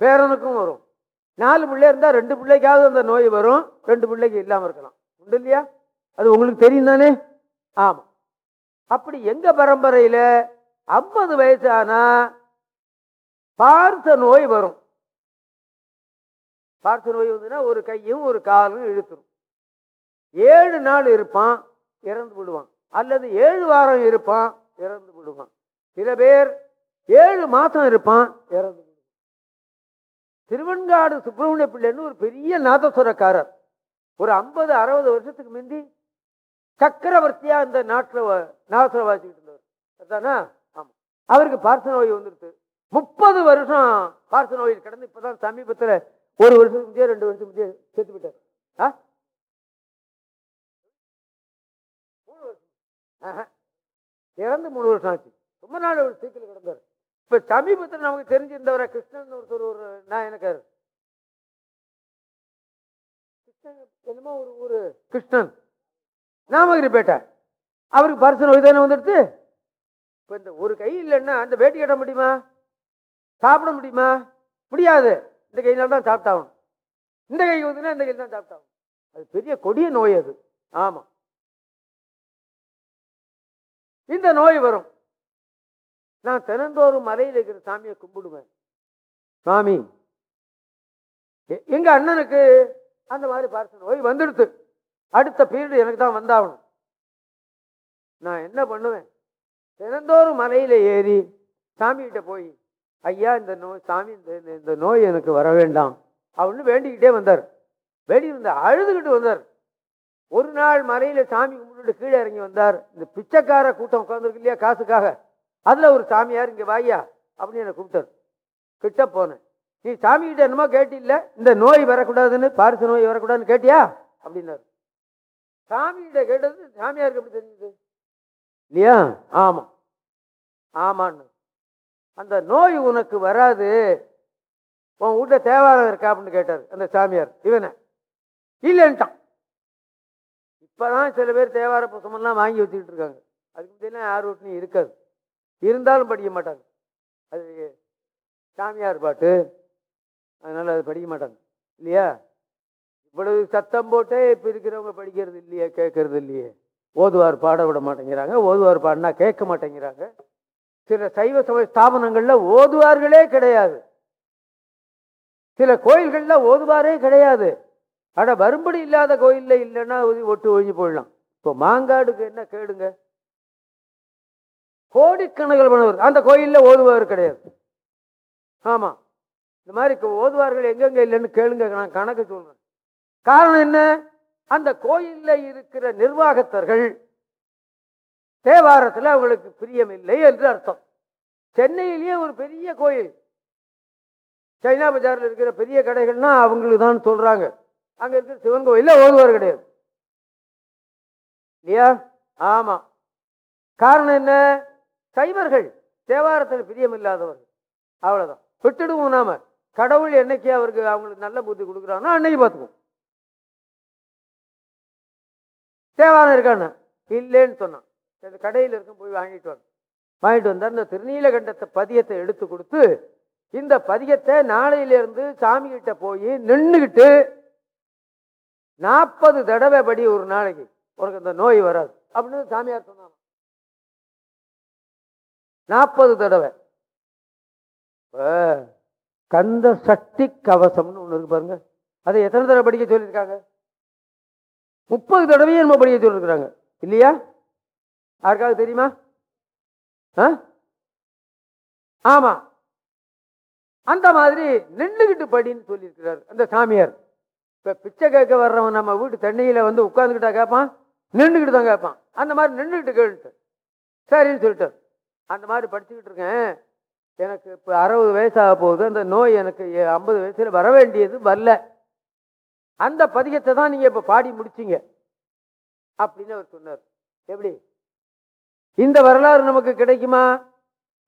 பேரனுக்கும் வரும். நாலு பிள்ளை இருந்தால் ரெண்டு பிள்ளைக்காவது அந்த நோய் வரும். ரெண்டு பிள்ளைக்கு இல்லாமல் இருக்கலாம். உண்டு இல்லையா? அது உங்களுக்கு தெரியும் தானே? ஆமாம் அப்படி எங்க பரம்பரையில் ஐம்பது வயசானா பார்த்த நோய் வரும். பார்த்த நோய் வந்துன்னா ஒரு கையும் ஒரு காலும் இழுத்துரும். ஏழு நாள் இருப்பான் இறந்து விடுவான். அல்லது ஏழு வாரம் இருப்பான் இறந்து விடுவான். சில பேர் ஏழு மாதம் இருப்பான் இறந்து விடுவான். திருவெண்காடு சுப்பிரமணிய பிள்ளைன்னு ஒரு பெரிய நாதஸ்வரக்காரர். ஒரு ஐம்பது அறுபது வருஷத்துக்கு முந்தி சக்கரவர்த்தியா இந்த நாட்டில் நாசரை வாசிக்கிட்டு இருந்தவர் அதானா? ஆமாம் அவருக்கு பார்ச நோய் வந்துருச்சு. முப்பது வருஷம் பார்ச நோயில் கிடந்து இப்போதான் சமீபத்தில் ஒரு வருஷத்துக்கு முந்தைய ரெண்டு வருஷத்துக்கு முந்தைய சேர்த்து விட்டார் ஆ? மூணு வருஷம். ஆஹா. இறந்து மூணு வருஷம் ஆச்சு. ரொம்ப நாள் ஒரு சீக்கிரம் கிடந்தார். இப்போ சமீபத்தில் நமக்கு தெரிஞ்சிருந்தவரை கிருஷ்ணன் ஒருத்தர் ஒரு நாயனக்காரர் கிருஷ்ணன் என்னமோ ஒரு ஒரு கிருஷ்ணன். நாமகிரிப்பேட்டை அவருக்கு பர்சன் நோய் தானே வந்துடுது இப்போ இந்த ஒரு கை இல்லைன்னா அந்த வேட்டி கட்ட முடியுமா? சாப்பிட முடியுமா? முடியாது. இந்த கையினால தான் சாப்பிட்டாகணும். இந்த கை வந்துன்னா இந்த கையில் தான் சாப்பிட்டாகணும். அது பெரிய கொடிய நோய் அது. ஆமாம் இந்த நோய் வரும். நான் தினந்தோறும் மலையில் இருக்கிற சாமியை கும்பிடுவேன். சாமி எ- அண்ணனுக்கு அந்த மாதிரி பார்த்த நோய் வந்துடுது அடுத்த பீரியடு எனக்கு தான் வந்தாகணும். நான் என்ன பண்ணுவேன்? தினந்தோறும் மலையில் ஏறி சாமிகிட்ட போய் ஐயா இந்த நோய் சாமி இந்த இந்த- இந்த நோய் எனக்கு வர வேண்டாம். அப்படின்னு வேண்டிக்கிட்டே வந்தார். வேண்டி அழுதுகிட்டு வந்தார். ஒரு நாள் மலையில் சாமி கும்பிட்டு கீழே இறங்கி வந்தார். இந்த பிச்சைக்கார கூட்டம் உட்காந்துருக்கு இல்லையா காசுக்காக? அதில் ஒரு சாமியார் இங்கே வாயா அப்படின்னு என்னை கூப்பிட்டார். கிட்ட போனேன். நீ சாமிகிட்ட என்னமோ கேட்டில்ல? இந்த நோய் வரக்கூடாதுன்னு பாரிசு நோய் வரக்கூடாதுன்னு கேட்டியா? அப்படின்னாரு. சாமிகிட்ட கேட்டது சாமியாருக்கு எப்படி தெரிஞ்சது? இல்லையா? ஆமாம் ஆமான்னு. அந்த நோய் உனக்கு வராது. உன் வீட்டில் தேவாரம் இருக்கா அப்படின்னு கேட்டார் அந்த சாமியார். இவனை. இல்லைன்ட்டான். இப்போதான் சில பேர் தேவார புத்தகமெல்லாம் வாங்கி வச்சுக்கிட்டு இருக்காங்க. அதுக்கு முந்தையெல்லாம் யார் வீட்லையும் இருக்காது. இருந்தாலும் படிக்க மாட்டாங்க. அது சாமியார் பாட்டு. அதனால அது படிக்க மாட்டாங்க. இல்லையா? இவ்வளவு சத்தம் போட்டே இப்போ இருக்கிறவங்க படிக்கிறது இல்லையே கேட்கறது இல்லையே. ஓதுவார் பாட விட மாட்டேங்கிறாங்க. ஓதுவார் பாடினா கேட்க மாட்டேங்கிறாங்க. சில சைவ சமய ஸ்தாபனங்களில் ஓதுவார்களே கிடையாது. சில கோயில்களில் ஓதுவாரே கிடையாது. அட வரும்படி இல்லாத கோயிலில் இல்லைன்னா ஒட்டு ஒழிஞ்சு போயிடலாம். இப்போ மாங்காடுக்கு என்ன கேடுங்க? கோடிக்கணக்கில் பண்ணுவார் அந்த கோயிலில் ஓதுவார் கிடையாது. ஆமாம் இந்த மாதிரி ஓதுவார்கள் எங்கெங்கே இல்லைன்னு கேளுங்க. நான் கணக்கு சொல்கிறேன் காரணம் என்ன? அந்த கோயிலில் இருக்கிற நிர்வாகத்தர்கள் தேவாரத்தில் அவங்களுக்கு பிரியமில்லை என்று அர்த்தம். சென்னையிலேயே ஒரு பெரிய கோயில். சைனா பஜாரில் இருக்கிற பெரிய கடைகள்னா அவங்களுக்கு தான் சொல்கிறாங்க அங்கே இருக்கிற சிவன் கோயிலில் ஓதுவார் கிடையாது. இல்லையா? ஆமாம் காரணம் என்ன? சைவர்கள் தேவாரத்தில் பிரியமில்லாதவர்கள். அவ்வளோதான் விட்டுடுவோம் நாம. கடவுள் என்னைக்கு அவருக்கு அவங்களுக்கு நல்ல புத்தி கொடுக்குறாங்கன்னா அன்னைக்கு பார்த்துக்குவோம். தேவாரம் இருக்கான்னு. இல்லைன்னு சொன்னான். அந்த கடையில் இருக்கும் போய் வாங்கிட்டு வந்தோம் வாங்கிட்டு வந்தார். இந்த திருநீலகண்டத்தை பதியத்தை எடுத்து கொடுத்து இந்த பதியத்தை நாளையிலிருந்து சாமிகிட்ட போய் நின்றுக்கிட்டு நாற்பது தடவை படி ஒரு நாளைக்கு உனக்கு இந்த நோய் வராது. அப்படின்னு சாமியார் சொன்னாங்க. நாற்பது தடவை. இப்ப கந்த சக்தி கவசம்னு ஒன்று இருக்கு பாருங்க. அதை எத்தனை தடவை படிக்க சொல்லியிருக்காங்க? முப்பது தடவையும் நம்ம படிக்க சொல்லிருக்கிறாங்க. இல்லையா? யாருக்காவது தெரியுமா? ஆ? ஆமா. அந்த மாதிரி நின்றுகிட்டு படின்னு சொல்லியிருக்கிறார் அந்த சாமியார். இப்போ பிச்சை கேட்க வர்றவன் நம்ம வீட்டு தண்ணியில் வந்து உட்காந்துக்கிட்டா கேட்பான் நின்றுக்கிட்டு தான் கேட்பான் அந்த மாதிரி நின்றுக்கிட்டு கேட்டு சரின்னு சொல்லிட்டார். அந்த மாதிரி படிச்சுக்கிட்டு இருக்கேன். எனக்கு இப்போ அறுபது வயசாக போகுது அந்த நோய் எனக்கு ஐம்பது வயசில் வர வேண்டியது வரல. அந்த பதிகத்தை தான் நீங்க இப்ப பாடி முடிச்சீங்க. அப்படின்னு அவர் சொன்னார். எப்படி? இந்த வரலாறு நமக்கு கிடைக்குமா?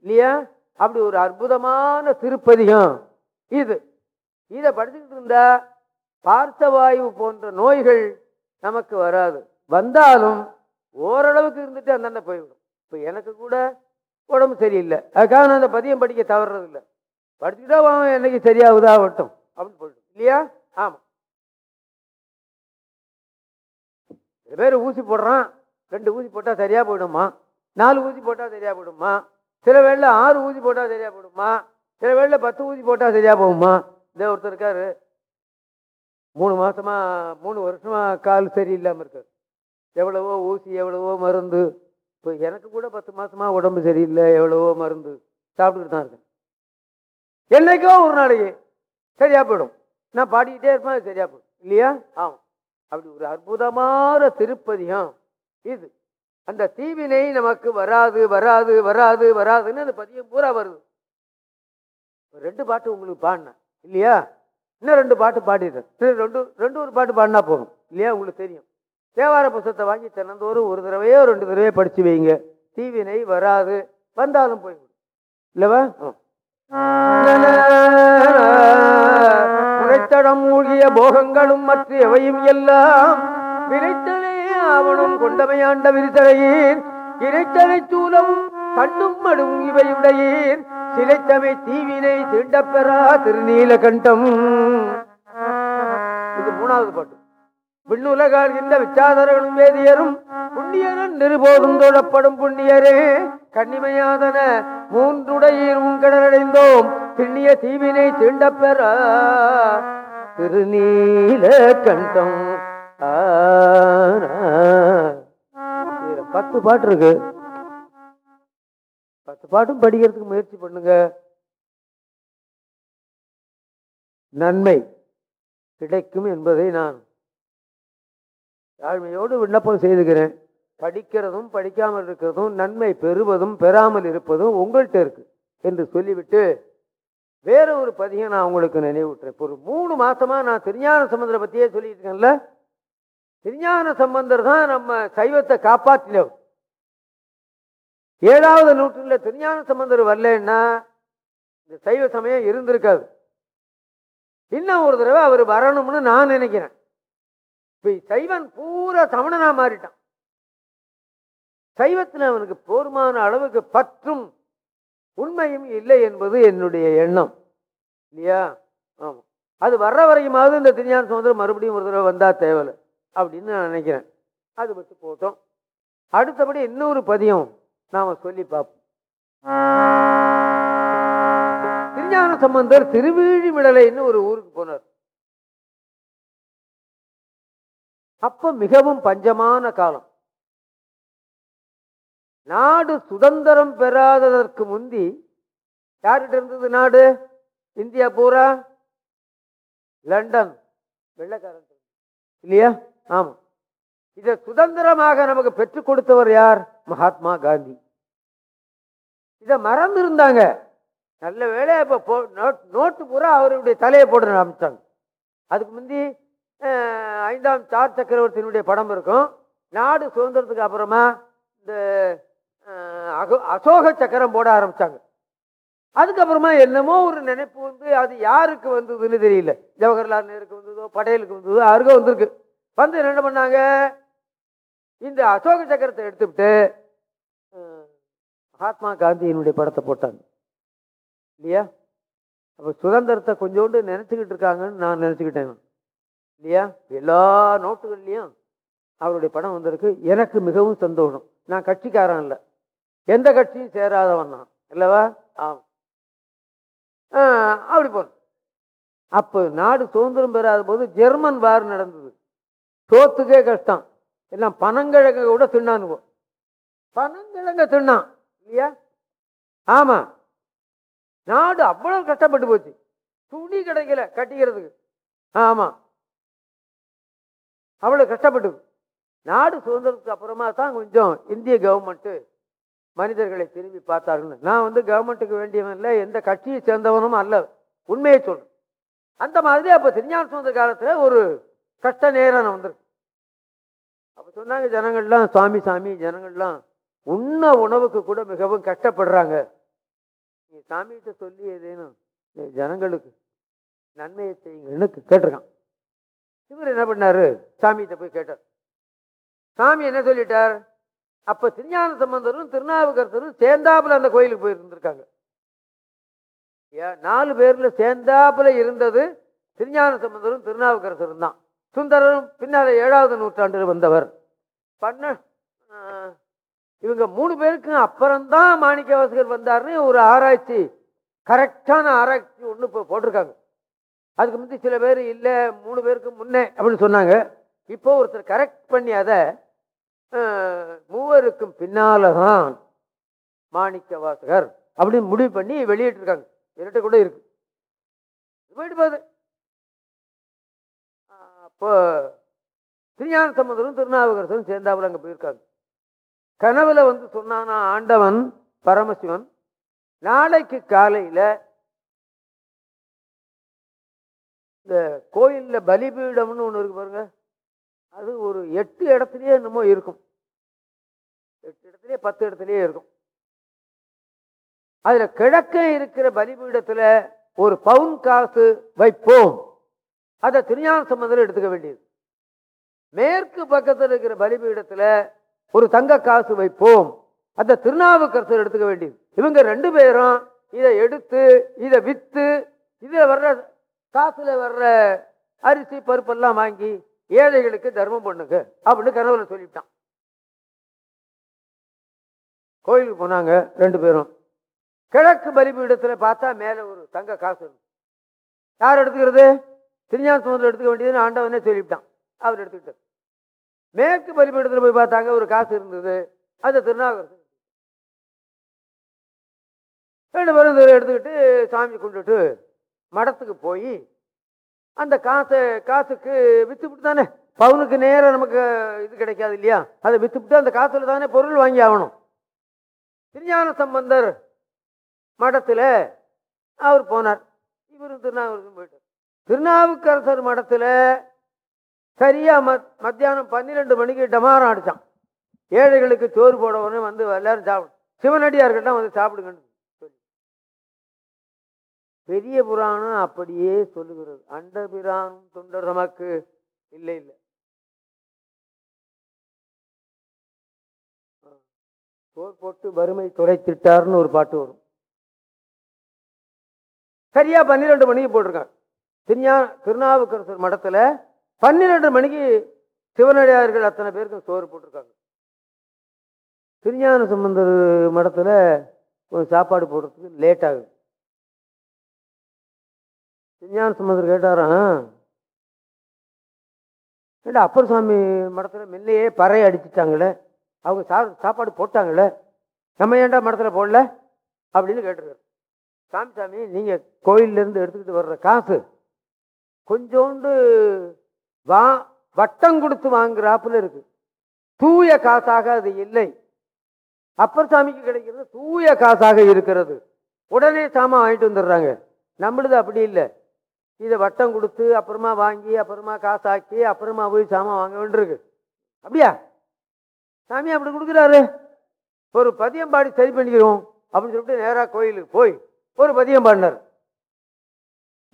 இல்லையா? அப்படி ஒரு அற்புதமான திருப்பதிகம் இது. இதை படிச்சுக்கிட்டு இருந்தா பார்த்தவாயு போன்ற நோய்கள் நமக்கு வராது. வந்தாலும் ஓரளவுக்கு இருந்துட்டு அந்தாண்ட போய்விடும். இப்போ எனக்கு கூட உடம்பு சரியில்லை. அதுக்காக நான் அந்த பதியம் படிக்க தவறுறது இல்லை படிச்சுக்கிட்டா அவன் என்னைக்கு சரியாகுதா ஆகட்டும். அப்படின்னு போயிடும் இல்லையா? ஆமாம் பேர் ஊசி போடுறான் ரெண்டு ஊசி போட்டால் சரியாக போயிடுமா? நாலு ஊசி போட்டால் சரியாக போயிடுமா? சில வேளில் ஆறு ஊசி போட்டால் சரியாக போயிடுமா? சில வேளில் பத்து ஊசி போட்டால் சரியாக போகுமா? இதே ஒருத்தர் இருக்கார். மூணு மாதமாக மூணு வருஷமாக கால் சரியில்லாமல் இருக்கார். எவ்வளவோ ஊசி எவ்வளவோ மருந்து. இப்போ எனக்கு கூட பத்து மாதமாக உடம்பு சரியில்லை எவ்வளவோ மருந்து. சாப்பிட்டுட்டு தான் இருக்கேன். என்னைக்கோ ஒரு நாளைக்கு சரியாக போயிடும். நான் பாடிக்கிட்டே இருப்பேன் அது சரியாக போயிடும். இல்லையா? ஆமாம். அப்படி ஒரு அற்புதமான திருப்பதியம் இது. அந்த தீவினை நமக்கு வராது வராது வராது வராதுன்னு அந்த பதியம் பூரா வருது. ரெண்டு பாட்டு உங்களுக்கு பாடினேன் இல்லையா? இன்னும் ரெண்டு பாட்டு பாடிடுறேன். ரெண்டு ரெண்டு ஒரு பாட்டு பாடினா போதும் இல்லையா? உங்களுக்கு தெரியும். தேவார புத்தகத்தை வாங்கி தினந்தோறும் ஒரு தடவையோ ரெண்டு தடவையோ படிச்சு வைங்க. தீவினை வராது வந்தாலும் போய்விடும். இல்லவா? உரைத்தடம் மூழ்கிய போகங்களும் மற்ற எவையும் எல்லாம் விரைத்தலே ஆவணம் கொண்டமையாண்ட விரித்தலையேன் இறைத்தலை தூலமும் கண்ணும் மடும் இவையுடையேன். சிலைத்தமை தீவினை தீண்டப்பெறா திருநீலகண்டம். இது மூணாவது பாட்டு. விண்ணுலகாழ்கின்ற விச்சாதரர்களும் வேதியரும் புண்ணியரன் நிருபோதும் தோழப்படும் புண்ணியரே. கண்ணிமையாதன மூன்றுடையீர் உங்கடலடைந்தோம் திண்ணிய தீவினை தீண்டப்பெற திருநீல கண்டம். பத்து பாட்டு இருக்கு. பத்து பாட்டும் படிக்கிறதுக்கு முயற்சி பண்ணுங்க. நன்மை கிடைக்கும் என்பதை நான் தாழ்மையோடு விண்ணப்பம் செய்துகிறேன். படிக்கிறதும் படிக்காமல் இருக்கிறதும் நன்மை பெறுவதும் பெறாமல் இருப்பதும் உங்கள்கிட்ட இருக்கு என்று சொல்லிவிட்டு வேற ஒரு பதிகம் நான் உங்களுக்கு நினைவூட்டுறேன். இப்போ ஒரு மூணு மாசமா நான் திருஞான சம்பந்தரை பத்தியே சொல்லிட்டு இருக்கேன்ல திருஞான சம்பந்தர் தான் நம்ம சைவத்தை காப்பாற்றினவர் ஏழாவது நூற்றில் திருஞான சம்பந்தர் வரலன்னா இந்த சைவ சமயம் இருந்திருக்காது. இன்னும் ஒரு தடவை அவர் வரணும்னு நான் நினைக்கிறேன். இப்ப சைவன் பூரா சமணனாக மாறிட்டான். சைவத்தில் அவனுக்கு போர்மான அளவுக்கு பற்றும் உண்மையும் இல்லை என்பது என்னுடைய எண்ணம். இல்லையா? ஆமாம் அது வர்ற வரைக்குமாவது இந்த திருஞான சுதந்திரம் மறுபடியும் ஒரு தடவை வந்தால் தேவலை அப்படின்னு நான் நினைக்கிறேன். அது பற்றி போட்டோம். அடுத்தபடி இன்னொரு பதியம் நாம் சொல்லி பார்ப்போம். திருஞான சம்பந்தர் திருவிழிமிடலைன்னு ஒரு ஊருக்கு போனார். அப்போ மிகவும் பஞ்சமான காலம். நாடு சுதந்திரம் பெறாததற்கு முந்தி யார்கிட்ட இருந்தது நாடு? இந்தியா பூரா? லண்டன். வெள்ளக்காரன் இல்லையா? ஆமா இதை சுதந்திரமாக நமக்கு பெற்றுக் கொடுத்தவர் யார்? மகாத்மா காந்தி. இதை மறந்து இருந்தாங்க நல்ல வேலை இப்போ நோட்டு பூரா அவருடைய தலையை போட்டு ஆரம்பிச்சாங்க. அதுக்கு முந்தி ஐந்தாம் சார் சக்கரவர்த்தியினுடைய படம் இருக்கும். நாடு சுதந்திரத்துக்கு அப்புறமா இந்த அகோ- அசோக சக்கரம் போட ஆரம்பிச்சாங்க. அதுக்கப்புறமா என்னமோ ஒரு நினைப்பு வந்து அது யாருக்கு வந்ததுன்னு தெரியல. ஜவஹர்லால் நேருக்கு வந்ததோ படேலுக்கு வந்ததோ யாருக்கோ வந்திருக்கு. வந்து என்ன பண்ணாங்க? இந்த அசோக சக்கரத்தை எடுத்துக்கிட்டு மகாத்மா காந்தியினுடைய படத்தை போட்டாங்க. இல்லையா? அப்போ சுதந்திரத்தை கொஞ்சோண்டு நினச்சிக்கிட்டு இருக்காங்கன்னு நான் நினச்சிக்கிட்டேன் இல்லையா? எல்லா நோட்டுகள்லையும் அவருடைய படம் வந்திருக்கு. எனக்கு மிகவும் சந்தோஷம். நான் கட்சிக்காரன் இல்லை எந்த கட்சியும் சேராதவன் நான் இல்லவா? ஆம். அப்படி போன அப்போ நாடு சுதந்திரம் பெறாத போது ஜெர்மன் வார் நடந்தது. சோத்துக்கே கஷ்டம். எல்லாம் பனங்கிழங்க கூட தின்னானுவோ பனங்கிழங்க தின்னான் இல்லையா? ஆமாம் நாடு அவ்வளவு கஷ்டப்பட்டு போச்சு. துணி கிடைக்கல கட்டிக்கிறதுக்கு. ஆமாம் அவ்வளோ கஷ்டப்பட்டு. நாடு சுதந்திரத்துக்கு அப்புறமா தான் கொஞ்சம் இந்திய கவர்மெண்ட்டு மனிதர்களை திரும்பி பார்த்தாருன்னு நான் வந்து கவர்மெண்ட்டுக்கு வேண்டியவன் இல்லை எந்த கட்சியை சேர்ந்தவனும் அல்ல. உண்மையை சொல்றேன். அந்த மாதிரி அப்போ திருஞான சுந்தர காலத்தில் ஒரு கஷ்ட நேரம் வந்திருக்கு அப்போ சொன்னாங்க ஜனங்கள்லாம் சாமி சாமி ஜனங்கள்லாம் உண்ண உணவுக்கு கூட மிகவும் கஷ்டப்படுறாங்க. நீ சாமிகிட்ட சொல்லி ஏதேனும் நீ ஜனங்களுக்கு நன்மையை செய்யுங்கன்னு கேட்டிருக்கான். இவர் என்ன பண்ணாரு? சாமிகிட்ட போய் கேட்டார். சாமி என்ன சொல்லிட்டார்? அப்போ திருஞான சம்பந்தரும் திருநாவுக்கரசரும் சேர்ந்தாப்புல அந்த கோயிலுக்கு போயிருந்திருக்காங்க. நாலு பேரில் சேர்ந்தாப்புல இருந்தது திருஞான சம்பந்தரும் திருநாவுக்கரசரும் தான். சுந்தரரும் பின்னால் ஏழாவது நூற்றாண்டில் வந்தவர். பண்ண இவங்க மூணு பேருக்கும் அப்புறம்தான் மாணிக்கவாசகர் வந்தாருன்னு ஒரு ஆராய்ச்சி கரெக்டான ஆராய்ச்சி ஒன்று இப்போ போட்டிருக்காங்க. அதுக்கு முந்தி சில பேர் இல்லை மூணு பேருக்கு முன்னே அப்படின்னு சொன்னாங்க. இப்போ ஒருத்தர் கரெக்ட் பண்ணி அதை மூவருக்கும் பின்னால தான் மாணிக்க வாசகர் அப்படின்னு முடிவு பண்ணி வெளியிட்டிருக்காங்க. இரட்டை கூட இருக்கு. போயிட்டு போகுது. அப்போ திருஞான சம்பந்தரும் திருநாவுக்கரசரும் சேர்ந்தாவில் அங்கே போயிருக்காங்க. கனவுல வந்து சொன்னானா ஆண்டவன் பரமசிவன் நாளைக்கு காலையில் இந்த கோயிலில் பலிபீடம்னு ஒன்று இருக்கு பாருங்க. அது ஒரு எட்டு இடத்துலையே என்னமோ இருக்கும். எட்டு இடத்துலையே பத்து இடத்துலையே இருக்கும். அதில் கிழக்க இருக்கிற பலிபீடத்தில் ஒரு பவுன் காசு வைப்போம். அதை திருஞான சம்பந்தர் எடுத்துக்க வேண்டியது. மேற்கு பக்கத்தில் இருக்கிற பலிபீடத்தில் ஒரு தங்க காசு வைப்போம். அந்த திருநாவுக்கரசர் எடுத்துக்க வேண்டியது. இவங்க ரெண்டு பேரும் இதை எடுத்து இதை விற்று இதில் வர்ற காசில் வர்ற அரிசி பருப்பெல்லாம் வாங்கி ஏழைகளுக்கு தர்மம் பண்ணுங்க அப்படின்னு கனவுல சொல்லிட்டான் கோயிலுக்கு போனாங்க ரெண்டு பேரும். கிழக்கு பலிபீடத்தில் பார்த்தா மேலே ஒரு தங்க காசு யார் எடுத்துக்கிறது? திருஞான சுமந்திரம் எடுத்துக்க வேண்டியதுன்னு ஆண்டவனே சொல்லிவிட்டான். அவர் எடுத்துக்கிட்டார். மேற்கு பலிபீடத்தில் போய் பார்த்தாங்க ஒரு காசு இருந்தது. அது திருநாகரசு ரெண்டு பேரும் எடுத்துக்கிட்டு சாமி கொண்டுட்டு மடத்துக்கு போய் அந்த காசு காசுக்கு வித்துவிட்டு தானே? பவுனுக்கு நேரம் நமக்கு இது கிடைக்காது இல்லையா? அதை வித்துவிட்டு அந்த காசுல தானே பொருள் வாங்கி ஆகணும். திருஞான சம்பந்தர் மடத்தில் அவர் போனார். இவரும் திருநாவுக்கரசர் போயிட்டார். திருநாவுக்கரசர் மடத்தில் சரியாக மத் மத்தியானம் பன்னிரெண்டு மணிக்கு டமாரம் அடித்தான் ஏழைகளுக்கு சோறு போட உடனே வந்து எல்லாரும் சாப்பிடும் சிவனடியார்கிட்ட வந்து சாப்பிடுங்கன்னு. பெரிய புராணம் அப்படியே சொல்லுகிறது. அண்ட பிரானும் தொண்டர் நமக்கு இல்லை இல்லை. சோறு போட்டு வறுமை துடைத்திட்டார்னு ஒரு பாட்டு வரும். சரியா பன்னிரெண்டு மணிக்கு போட்டிருக்காங்க. திருஞா திருநாவுக்கரசர் மடத்தில் பன்னிரெண்டு மணிக்கு சிவனடியார்கள் அத்தனை பேருக்கு சோறு போட்டிருக்காங்க. திருஞான சம்பந்தர் மடத்தில் கொஞ்சம் சாப்பாடு போடுறதுக்கு லேட் ஆகுது. திருஞான சம்பந்தர் கேட்டாராம் இல்லை அப்பர் சுவாமி மடத்தில் மெல்லையே பறையை அடிச்சிட்டாங்களே? அவங்க சா சாப்பாடு போட்டாங்களே? நம்ம ஏன்டா மடத்தில் போடல? அப்படின்னு கேட்டிருக்காரு. சாமி சாமி நீங்கள் கோயிலேருந்து எடுத்துக்கிட்டு வர்ற காசு கொஞ்சோண்டு வா வட்டம் கொடுத்து வாங்குறாப்புல இருக்கு. தூய காசாக அது இல்லை. அப்பர் சாமிக்கு கிடைக்கிறது தூய காசாக இருக்கிறது. உடனே சாமான் வாங்கிட்டு வந்துடுறாங்க. நம்மளுது அப்படி இல்லை. இதை வட்டம் கொடுத்து அப்புறமா வாங்கி அப்புறமா காசாக்கி அப்புறமா போய் சாமான் வாங்க வேண்டியிருக்கு. அப்படியா? சாமி அப்படி கொடுக்குறாரு. ஒரு பதியம் பாடி சரி பண்ணிக்கிறோம் அப்படின்னு சொல்லிட்டு நேராக கோயிலுக்கு போய் ஒரு பதியம் பாடினார்.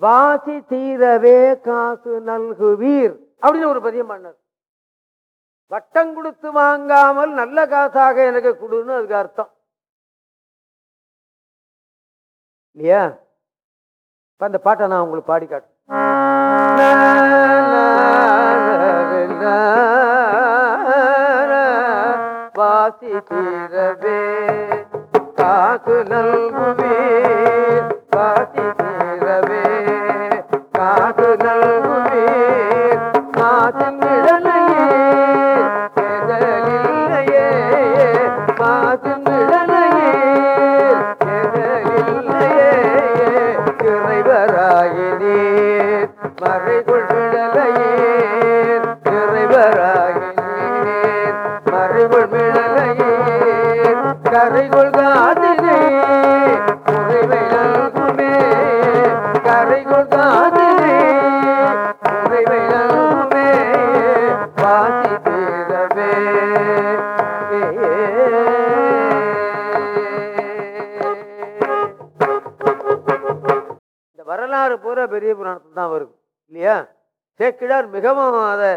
வாசி தீரவே காசு நல்குவீர் அப்படின்னு ஒரு பதியம் பாடினார். வட்டம் கொடுத்து வாங்காமல் நல்ல காசாக எனக்கு கொடுன்னு அதுக்கு அர்த்தம். இல்லையா? இப்போ அந்த பாட்டை நான் உங்களுக்கு பாடி காட்டுறேன். வாசி தீரவே காசு நல்குவே. தான் வருது இல்லையா? சேக்கிழார் மிகவும் அதை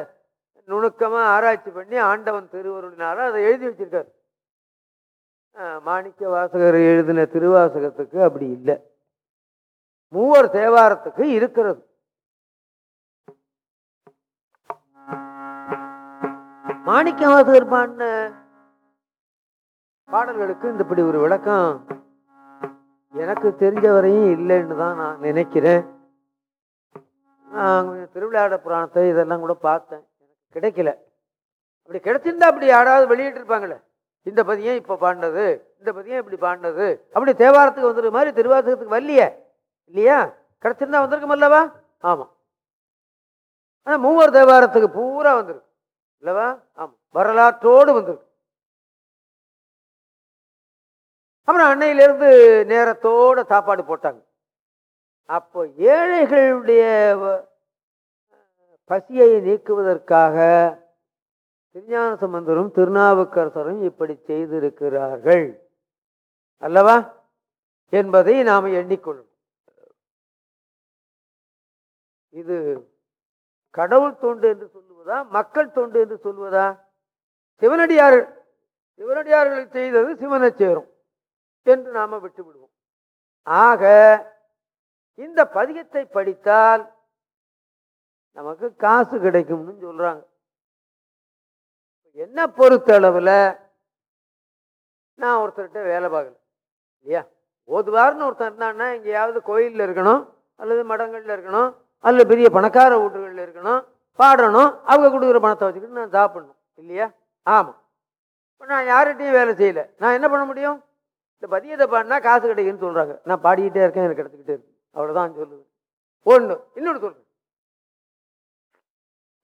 நுணுக்கமாக ஆராய்ச்சி பண்ணி ஆண்டவன் திருவருளினால அதை எழுதி வச்சிருக்காரு. ஆஹ் மாணிக்க வாசகர் எழுதின திருவாசகத்துக்கு அப்படி இல்லை. மூவர் தேவாரத்துக்கு இருக்கிறது. மாணிக்க வாசகர் பாடின பாடல்களுக்கு இந்த இப்படி ஒரு விளக்கம். எனக்கு தெரிஞ்ச வரையும் இல்லைன்னு தான் நான் நினைக்கிறேன். கொஞ்சம் திருவிளையாட புராணத்தை இதெல்லாம் கூட பார்த்தேன். எனக்கு கிடைக்கல. அப்படி கிடைச்சிருந்தா அப்படி யாராவது வெளியிட்டு இருப்பாங்களே இந்த பதியம் இப்போ பாடினது இந்த பதியம் இப்படி பாடினது அப்படி தேவாரத்துக்கு வந்துருக்க மாதிரி திருவாசகத்துக்கு வரலையே. இல்லையா? கிடச்சிருந்தா வந்திருக்கும் அல்லவா? ஆமாம் ஆனால் மூவர் தேவாரத்துக்கு பூரா வந்திருக்கு. இல்லவா ஆமாம் வரலாற்றோடு வந்திருக்கு. அப்புறம் அன்னையிலேருந்து நேரத்தோட சாப்பாடு போட்டாங்க. அப்போ ஏழைகளுடைய பசியை நீக்குவதற்காக திருஞான சம்பந்தரும் திருநாவுக்கரசரும் இப்படி செய்திருக்கிறார்கள். அல்லவா? என்பதை நாம் எண்ணிக்கொள்ளும். இது கடவுள் தொண்டு என்று சொல்லுவதா மக்கள் தொண்டு என்று சொல்லுவதா? சிவனடியார்கள் சிவனடியார்கள் செய்தது சிவனை சேரும் என்று நாம விட்டுவிடுவோம். ஆக இந்த பதிகத்தை படித்தால் நமக்கு காசு கிடைக்கும்னு சொல்றாங்க. என்ன பொறுத்தளவில் நான் ஒருத்தர்கிட்ட வேலை பார்க்கல இல்லையா? ஓதுவார்னு ஒருத்தன் இருந்தான்னா எங்கேயாவது கோயிலில் இருக்கணும் அல்லது மடங்களில் இருக்கணும் அல்லது பெரிய பணக்கார வீட்டுகளில் இருக்கணும் பாடணும் அவங்க கொடுக்குற பணத்தை வச்சுக்கிட்டு நான் சாப்பிடணும் இல்லையா? ஆமாம் இப்போ நான் யார்கிட்டையும் வேலை செய்யலை. நான் என்ன பண்ண முடியும்? இந்த பதியத்தை பாடினா காசு கிடைக்குன்னு சொல்கிறாங்க நான் பாடிக்கிட்டே இருக்கேன் எனக்கு கிடச்சிக்கிட்டே இருக்கு. அவ்வளோதான் சொல்லுது. ஒன்று இன்னொன்று சொல்கிறேன்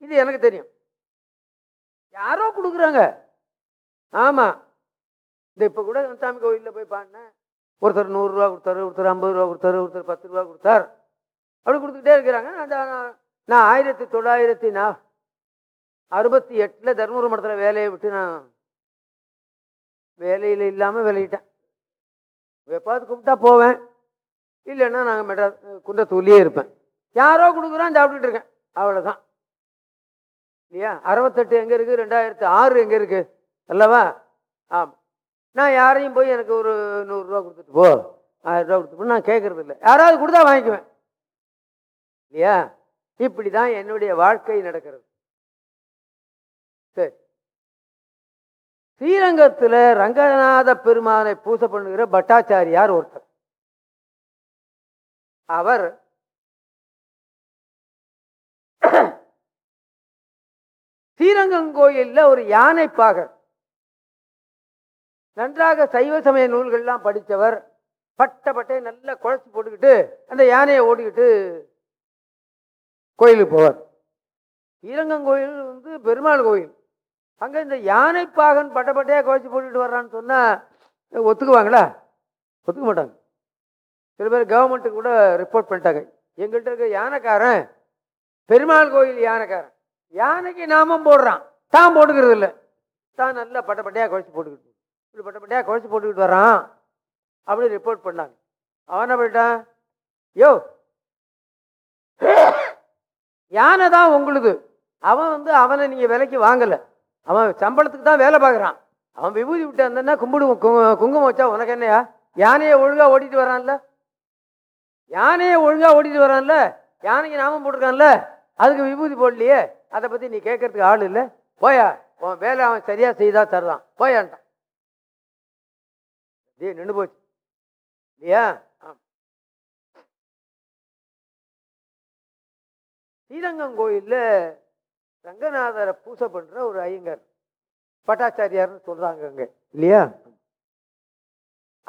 இது எனக்கு தெரியும். யாரோ கொடுக்குறாங்க. ஆமாம் இந்த இப்போ கூட சாமி கோயிலில் போய் பாடினேன் ஒருத்தர் நூறுரூவா கொடுத்தாரு ஒருத்தர் ஐம்பது ரூபா கொடுத்தாரு ஒருத்தர் பத்து ரூபா கொடுத்தார். அப்படி கொடுத்துக்கிட்டே இருக்கிறாங்க. நான் நான் ஆயிரத்தி தொள்ளாயிரத்தி நா அறுபத்தி எட்டில் தருமபுரி மடத்தில் வேலையை விட்டு நான் வேலையில் இல்லாமல் விளையிட்டேன் எப்பாவது கூப்பிட்டா போவேன். இல்லைன்னா நாங்கள் மெட்ராஸ் குன்றத்தூர்லேயே இருப்பேன். யாரோ கொடுக்குறான் சாப்பிட்டுட்டு இருக்கேன். அவ்வளோதான் இல்லையா? அறுபத்தெட்டு எங்கே இருக்குது ரெண்டாயிரத்து ஆறு எங்கே இருக்குது அல்லவா? ஆமாம் நான் யாரையும் போய் எனக்கு ஒரு நூறுரூவா கொடுத்துட்டு போ. ஆயிரரூவா கொடுத்துட்டு போ. நான் கேட்கறது இல்லை. யாராவது கொடுத்தா வாங்கிக்குவேன். இல்லையா? இப்படி தான் என்னுடைய வாழ்க்கை நடக்கிறது. சரி. ஸ்ரீரங்கத்தில் ரங்கநாத பெருமானை பூசை பண்ணுகிற பட்டாச்சாரியார் ஒருத்தர். அவர் ஸ்ரீரங்கம் கோயிலில் ஒரு யானை பாகர் நன்றாக சைவ சமய நூல்கள்லாம் படித்தவர். பட்ட பட்டை நல்லா குழச்சி போட்டுக்கிட்டு அந்த யானையை ஓடிக்கிட்டு கோயிலுக்கு போவார். ஸ்ரீரங்கம் கோயில் வந்து பெருமாள் கோயில். அங்கே இந்த யானை பாகன் பட்ட பட்டையாக குழச்சி போட்டுக்கிட்டு வர்றான்னு சொன்னால் ஒத்துக்குவாங்களா? ஒத்துக்க மாட்டாங்க. சில பேர் கவர்மெண்ட்டுக்கு கூட ரிப்போர்ட் பண்ணிட்டாங்க. எங்கள்கிட்ட இருக்க யானைக்காரன் பெருமாள் கோயில் யானைக்காரன் யானைக்கு நாமும் போடுறான். தான் போட்டுக்கிறது இல்லை. தான் நல்லா பட்டப்பட்டையாக குழச்சி போட்டுக்கிட்டு இப்படி பட்டப்பட்டையாக குழச்சி போட்டுக்கிட்டு வரான் அப்படி ரிப்போர்ட் பண்ணாங்க. அவன் என்ன பண்ணிட்டான்? யோ யானை தான் உங்களுது. அவன் வந்து அவனை நீங்கள் விலைக்கு வாங்கலை. அவன் சம்பளத்துக்கு தான் வேலை பார்க்குறான். அவன் விபூதி விட்டு வந்தன்னா கும்பிடு குங்குமம் வச்சா உனக்கு என்னையா? யானையை ஒழுங்காக ஓடிட்டு வரான்ல யானையை ஒழுங்காக ஓட்டிட்டு வரான்ல? யானைக்கு நாமம் போட்டிருக்கான்ல? அதுக்கு விபூதி போடலையே? அதை பற்றி நீ கேட்கறதுக்கு ஆள் இல்லை. போயா உன் வேலை அவன் சரியாக செய்தா தருதான் போயான்ட்டான். டே நின்று போச்சு. இல்லையா? ஸ்ரீரங்கம் கோயிலில் ரங்கநாதரை பூசை பண்ணுற ஒரு ஐயங்கார். பட்டாச்சாரியார்னு சொல்கிறாங்க அங்கே. இல்லையா?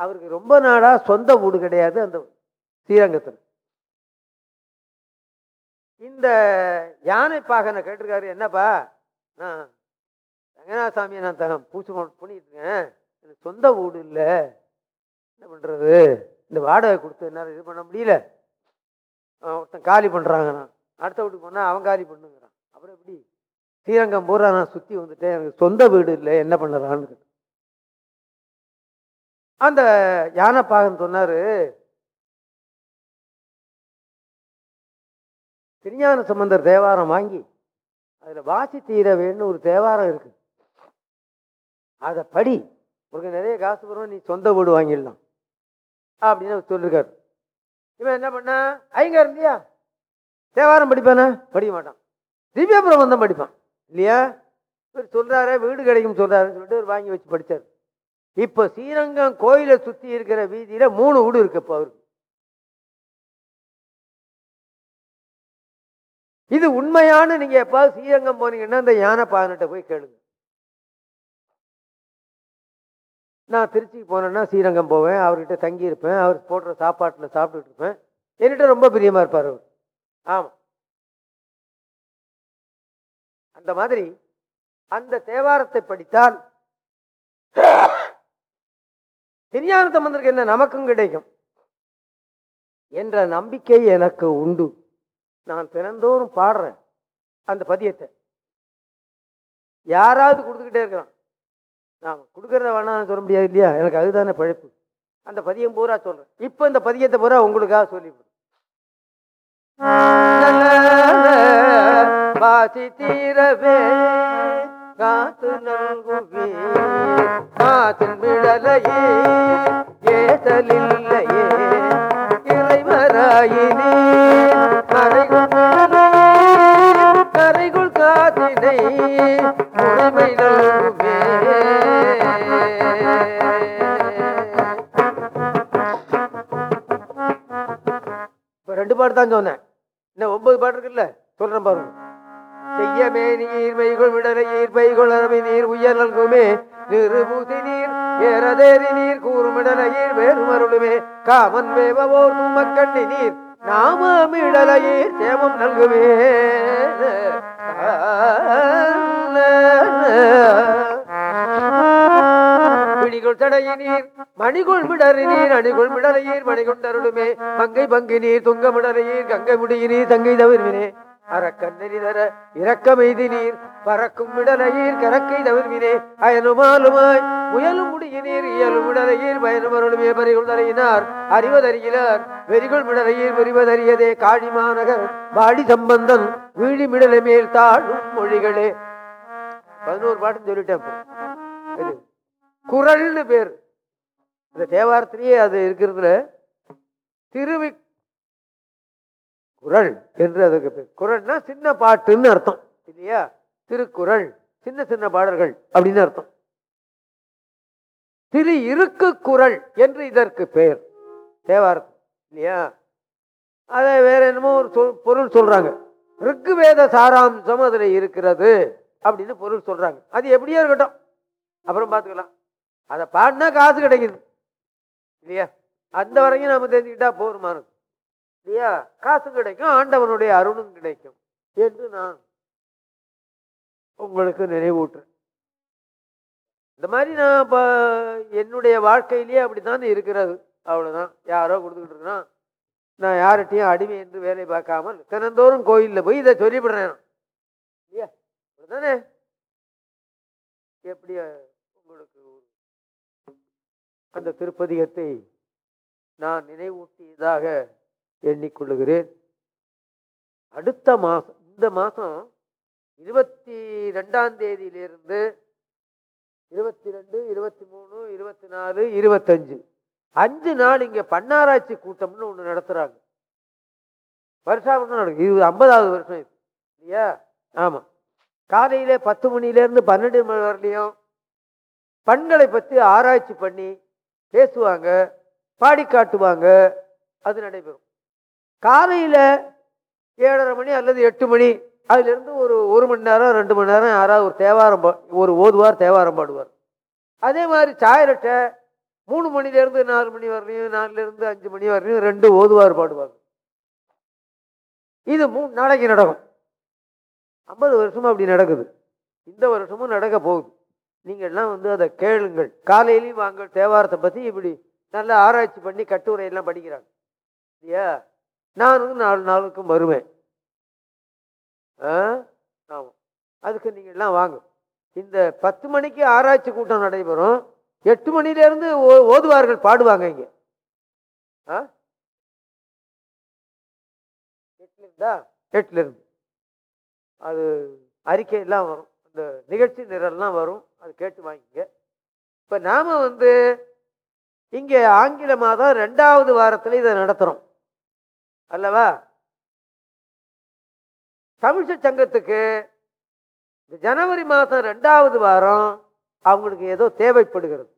அவருக்கு ரொம்ப நாளாக சொந்த வீடு கிடையாது அந்த ஸ்ரீரங்கத்தில். இந்த யானை பாகனை கேட்டிருக்காரு என்னப்பா? நான் ரங்கநாத சாமியை நான் த பூச்சி பண்ணிட்டு இருக்கேன். எனக்கு சொந்த வீடு இல்லை. என்ன பண்ணுறது இந்த வாடகை கொடுத்து என்னால் இது பண்ண முடியல. ஒருத்தன் காலி பண்ணுறாங்க நான் அடுத்த வீட்டுக்கு போனால் அவன் காலி பண்ணுங்கிறான். அப்புறம் எப்படி? ஸ்ரீரங்கம் பூரா நான் சுற்றி வந்துட்டேன். எனக்கு சொந்த வீடு இல்லை. என்ன பண்ணுறான்னு கேட்டேன். அந்த பாகன் சொன்னார் திருஞான சம்பந்தர் தேவாரம் வாங்கி அதில் வாசி தீரவேன்னு ஒரு தேவாரம் இருக்கு. அதை படி உனக்கு நிறைய காசு வரும் நீ சொந்த வீடு வாங்கிடலாம். அப்படின்னு அவர் சொல்லியிருக்காரு இவன் என்ன பண்ணா ஐங்கார் இல்லையா? தேவாரம் படிப்பானா? படிக்க மாட்டான். திவ்ய பிரபந்தம் படிப்பான். இல்லையா? இவர் சொல்றாரு வீடு கிடைக்கும் சொல்றாருன்னு சொல்லிட்டு இவர் வாங்கி வச்சு படித்தார் இப்போ ஸ்ரீரங்கம் கோயிலை சுற்றி இருக்கிற வீதியில் மூணு வீடு இருக்கு இப்போ அவருக்கு. இது உண்மையான நீங்க எப்பாவது ஸ்ரீரங்கம் போனீங்கன்னா அந்த யானை பாகன்கிட்ட போய் கேளுங்க. நான் திருச்சிக்கு போனேன்னா ஸ்ரீரங்கம் போவேன் அவர்கிட்ட தங்கியிருப்பேன் அவர் போடுற சாப்பாட்டில் சாப்பிட்டுட்டு இருப்பேன். என்கிட்ட ரொம்ப பிரியமா இருப்பார் அவர். ஆமாம் அந்த மாதிரி அந்த தேவாரத்தை படித்தால் தெரியாத சம்பந்தருக்கு என்ன நமக்கும் கிடைக்கும்? என்ற நம்பிக்கை எனக்கு உண்டு. நான் தினந்தோறும் பாடுறேன் அந்த பதியத்தை. யாராவது கொடுத்துக்கிட்டே இருக்கிறான் நான் கொடுக்கறத வேணாம்னு சொல்ல முடியாது இல்லையா? எனக்கு அதுதானே பழைப்பு. அந்த பதியம் பூரா சொல்றேன். இப்போ இந்த பதியத்தை பூரா உங்களுக்காக சொல்லிவிடும் பாசி தீரவே காத்து நங்குவி காத்தின் விடலையே ஏதலில்லையே இறைவராயினே. கரைகுள் கரைகுள் நல்குவே ரெண்டு பாட்டு தான் சொன்னேன். இன்னும் ஒன்பது பாட்டு இருக்குல்ல? சொல்றேன் பாருங்க. செய்யமே நீர் மைகுள் விடலை நீர் பைகுள் அரவை நீர் உயர் நல்குமே. நிறுபூதி நீர் ஏறதேறி நீர் கூறுமிடலையீர் வேறுமருளுமே காமன் ஓர் தும்மக்கண்ணி நீர். நாமமிடலையே சேமம் நல்குமே பிணிகொள் தடையினீர் மணிகொள் மிடறினீர் அணிகுள் மிடரையீர் மணிகொண்டருளுமே. மங்கை பங்கினீர் துங்க மிடறையீர் கங்கை முடியினீர் தங்கை தவிர்வினே. அறக்கண்ணறி தர இரக்கமெய்தி நீர் பறக்கும் விடலையீர் கரக்கை தவிர்வினே அயனுமாலுமாய் முயலும் முடியினீர் இயலும் விடலையீர் பயனும் பறிகொள் தரையினார் அறிவதறியிலார் வெறிகொள் மிடலையீர் புரிவதறியதே காழி மாநகர் வாடி சம்பந்தன் வீழி மிடலை மேல் தாழும் மொழிகளே. பதினோரு பாட்டு சொல்லிட்டேன் குரல்னு பேர். இந்த தேவாரத்திலேயே அது இருக்கிறதுல திருவி குரல் என்று அதுக்கு பேர். குரல்னா சின்ன பாட்டுன்னு அர்த்தம் இல்லையா? திருக்குறள் சின்ன சின்ன பாடல்கள் அப்படின்னு அர்த்தம். திரு இருக்கு குரல் என்று இதற்கு பெயர். தேவாரம் இல்லையா? அதை வேற என்னமோ ஒரு சொல் பொருள் சொல்றாங்க. ருக்குவேத சாராம்சம் அதுல இருக்கிறது அப்படின்னு பொருள் சொல்றாங்க. அது எப்படியோ இருக்கட்டும். அப்புறம் பார்த்துக்கலாம். அதை பாடினா காசு கிடைக்குது இல்லையா? அந்த வரைக்கும் நம்ம தெரிஞ்சுக்கிட்டா போருமானது இல்லையா? காசு கிடைக்கும் ஆண்டவனுடைய அருணும் கிடைக்கும் என்று நான் உங்களுக்கு நினைவூட்டுறேன். இந்த மாதிரி நான் இப்போ என்னுடைய வாழ்க்கையிலேயே அப்படித்தான் இருக்கிறது. அவ்வளோதான் யாரோ கொடுத்துக்கிட்டு இருக்கிறான். நான் யார்கிட்டையும் அடிமை என்று வேலை பார்க்காமல் தினந்தோறும் கோயிலில் போய் இதை சொல்லிவிடுறேன். இல்லையா? அப்படிதானே எப்படி உங்களுக்கு அந்த திருப்பதிகத்தை நான் நினைவூட்டியதாக எண்ணிக்கொள்ளுகிறேன். அடுத்த மாதம் இந்த மாதம் இருபத்தி ரெண்டாம் தேதியிலிருந்து இருபத்தி ரெண்டு இருபத்தி மூணு இருபத்தி நாலு இருபத்தஞ்சு. அஞ்சு நாள் இங்கே பன்னாராய்ச்சி கூட்டம்னு ஒன்று நடத்துகிறாங்க வருஷம் வருஷம் நடக்கும் இது ஐம்பதாவது வருஷம் இது. இல்லையா? ஆமாம் காலையில் பத்து மணிலேருந்து பன்னெண்டு மணி வரலையும் பண்களை பற்றி ஆராய்ச்சி பண்ணி பேசுவாங்க பாடி காட்டுவாங்க. அது நடைபெறும். காலையில் ஏழரை மணி அல்லது எட்டு மணி அதிலிருந்து ஒரு ஒரு மணி நேரம் ரெண்டு மணி நேரம் யாராவது ஒரு தேவாரம் பா ஒரு ஓதுவார் தேவாரம் பாடுவார். அதே மாதிரி சாயரட்டை மூணு மணிலேருந்து நாலு மணி வரலையும் நாலுலேருந்து அஞ்சு மணி வரலையும் ரெண்டு ஓதுவார் பாடுவாங்க இது மூணு நாளைக்கு நடக்கும். ஐம்பது வருஷமும் அப்படி நடக்குது. இந்த வருஷமும் நடக்க போகுது. நீங்கள் எல்லாம் வந்து அதை கேளுங்கள். காலையிலையும் வாங்க தேவாரத்தை பற்றி இப்படி நல்லா ஆராய்ச்சி பண்ணி கட்டுரையெல்லாம் படிக்கிறாங்க. இல்லையா? நானும் நாலு நாளுக்கும் வருவேன் ஆ? ஆமாம் அதுக்கு நீங்கள் எல்லாம் வாங்க. இந்த பத்து மணிக்கு ஆராய்ச்சி கூட்டம் நடைபெறும். எட்டு மணிலேருந்து ஓ ஓதுவார்கள் பாடுவாங்க இங்கே. ஆ? எட்டுலேருந்தா? எட்டுலேருந்து. அது அறிக்கையெல்லாம் வரும். இந்த நிகழ்ச்சி நிரல்லாம் வரும். அது கேட்டு வாங்கிங்க. இப்போ நாம் வந்து இங்கே ஆங்கில மாதம் ரெண்டாவது வாரத்தில் இதை நடத்துகிறோம் அல்லவா? தமிழ்ச்ச சங்கத்துக்கு இந்த ஜனவரி மாதம் ரெண்டாவது வாரம் அவங்களுக்கு ஏதோ தேவைப்படுகிறது.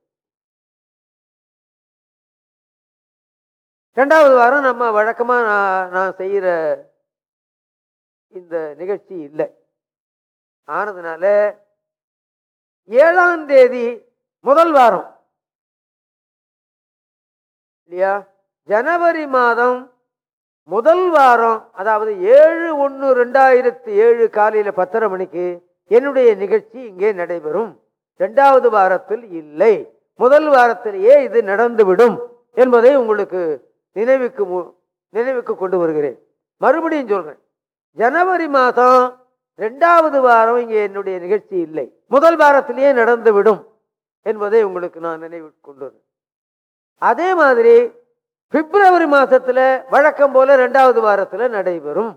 ரெண்டாவது வாரம் நம்ம வழக்கமாக நான் நான் செய்கிற இந்த நிகழ்ச்சி இல்லை. ஆனதுனால ஏழாம் தேதி முதல் வாரம். இல்லையா? ஜனவரி மாதம் முதல் வாரம் அதாவது ஏழு ஒன்று ரெண்டாயிரத்தி ஏழு காலையில் பத்தரை மணிக்கு என்னுடைய நிகழ்ச்சி இங்கே நடைபெறும். ரெண்டாவது வாரத்தில் இல்லை. முதல் வாரத்திலேயே இது நடந்துவிடும் என்பதை உங்களுக்கு நினைவுக்கு மு- நினைவுக்கு கொண்டு வருகிறேன். மறுபடியும் சொல்கிறேன் ஜனவரி மாதம் ரெண்டாவது வாரம் இங்கே என்னுடைய நிகழ்ச்சி இல்லை. முதல் வாரத்திலேயே நடந்துவிடும் என்பதை உங்களுக்கு நான் நினைவு கொண்டு அதே மாதிரி பிப்ரவரி மாதத்தில் வழக்கம் போல ரெண்டாவது வாரத்தில் நடைபெறும்.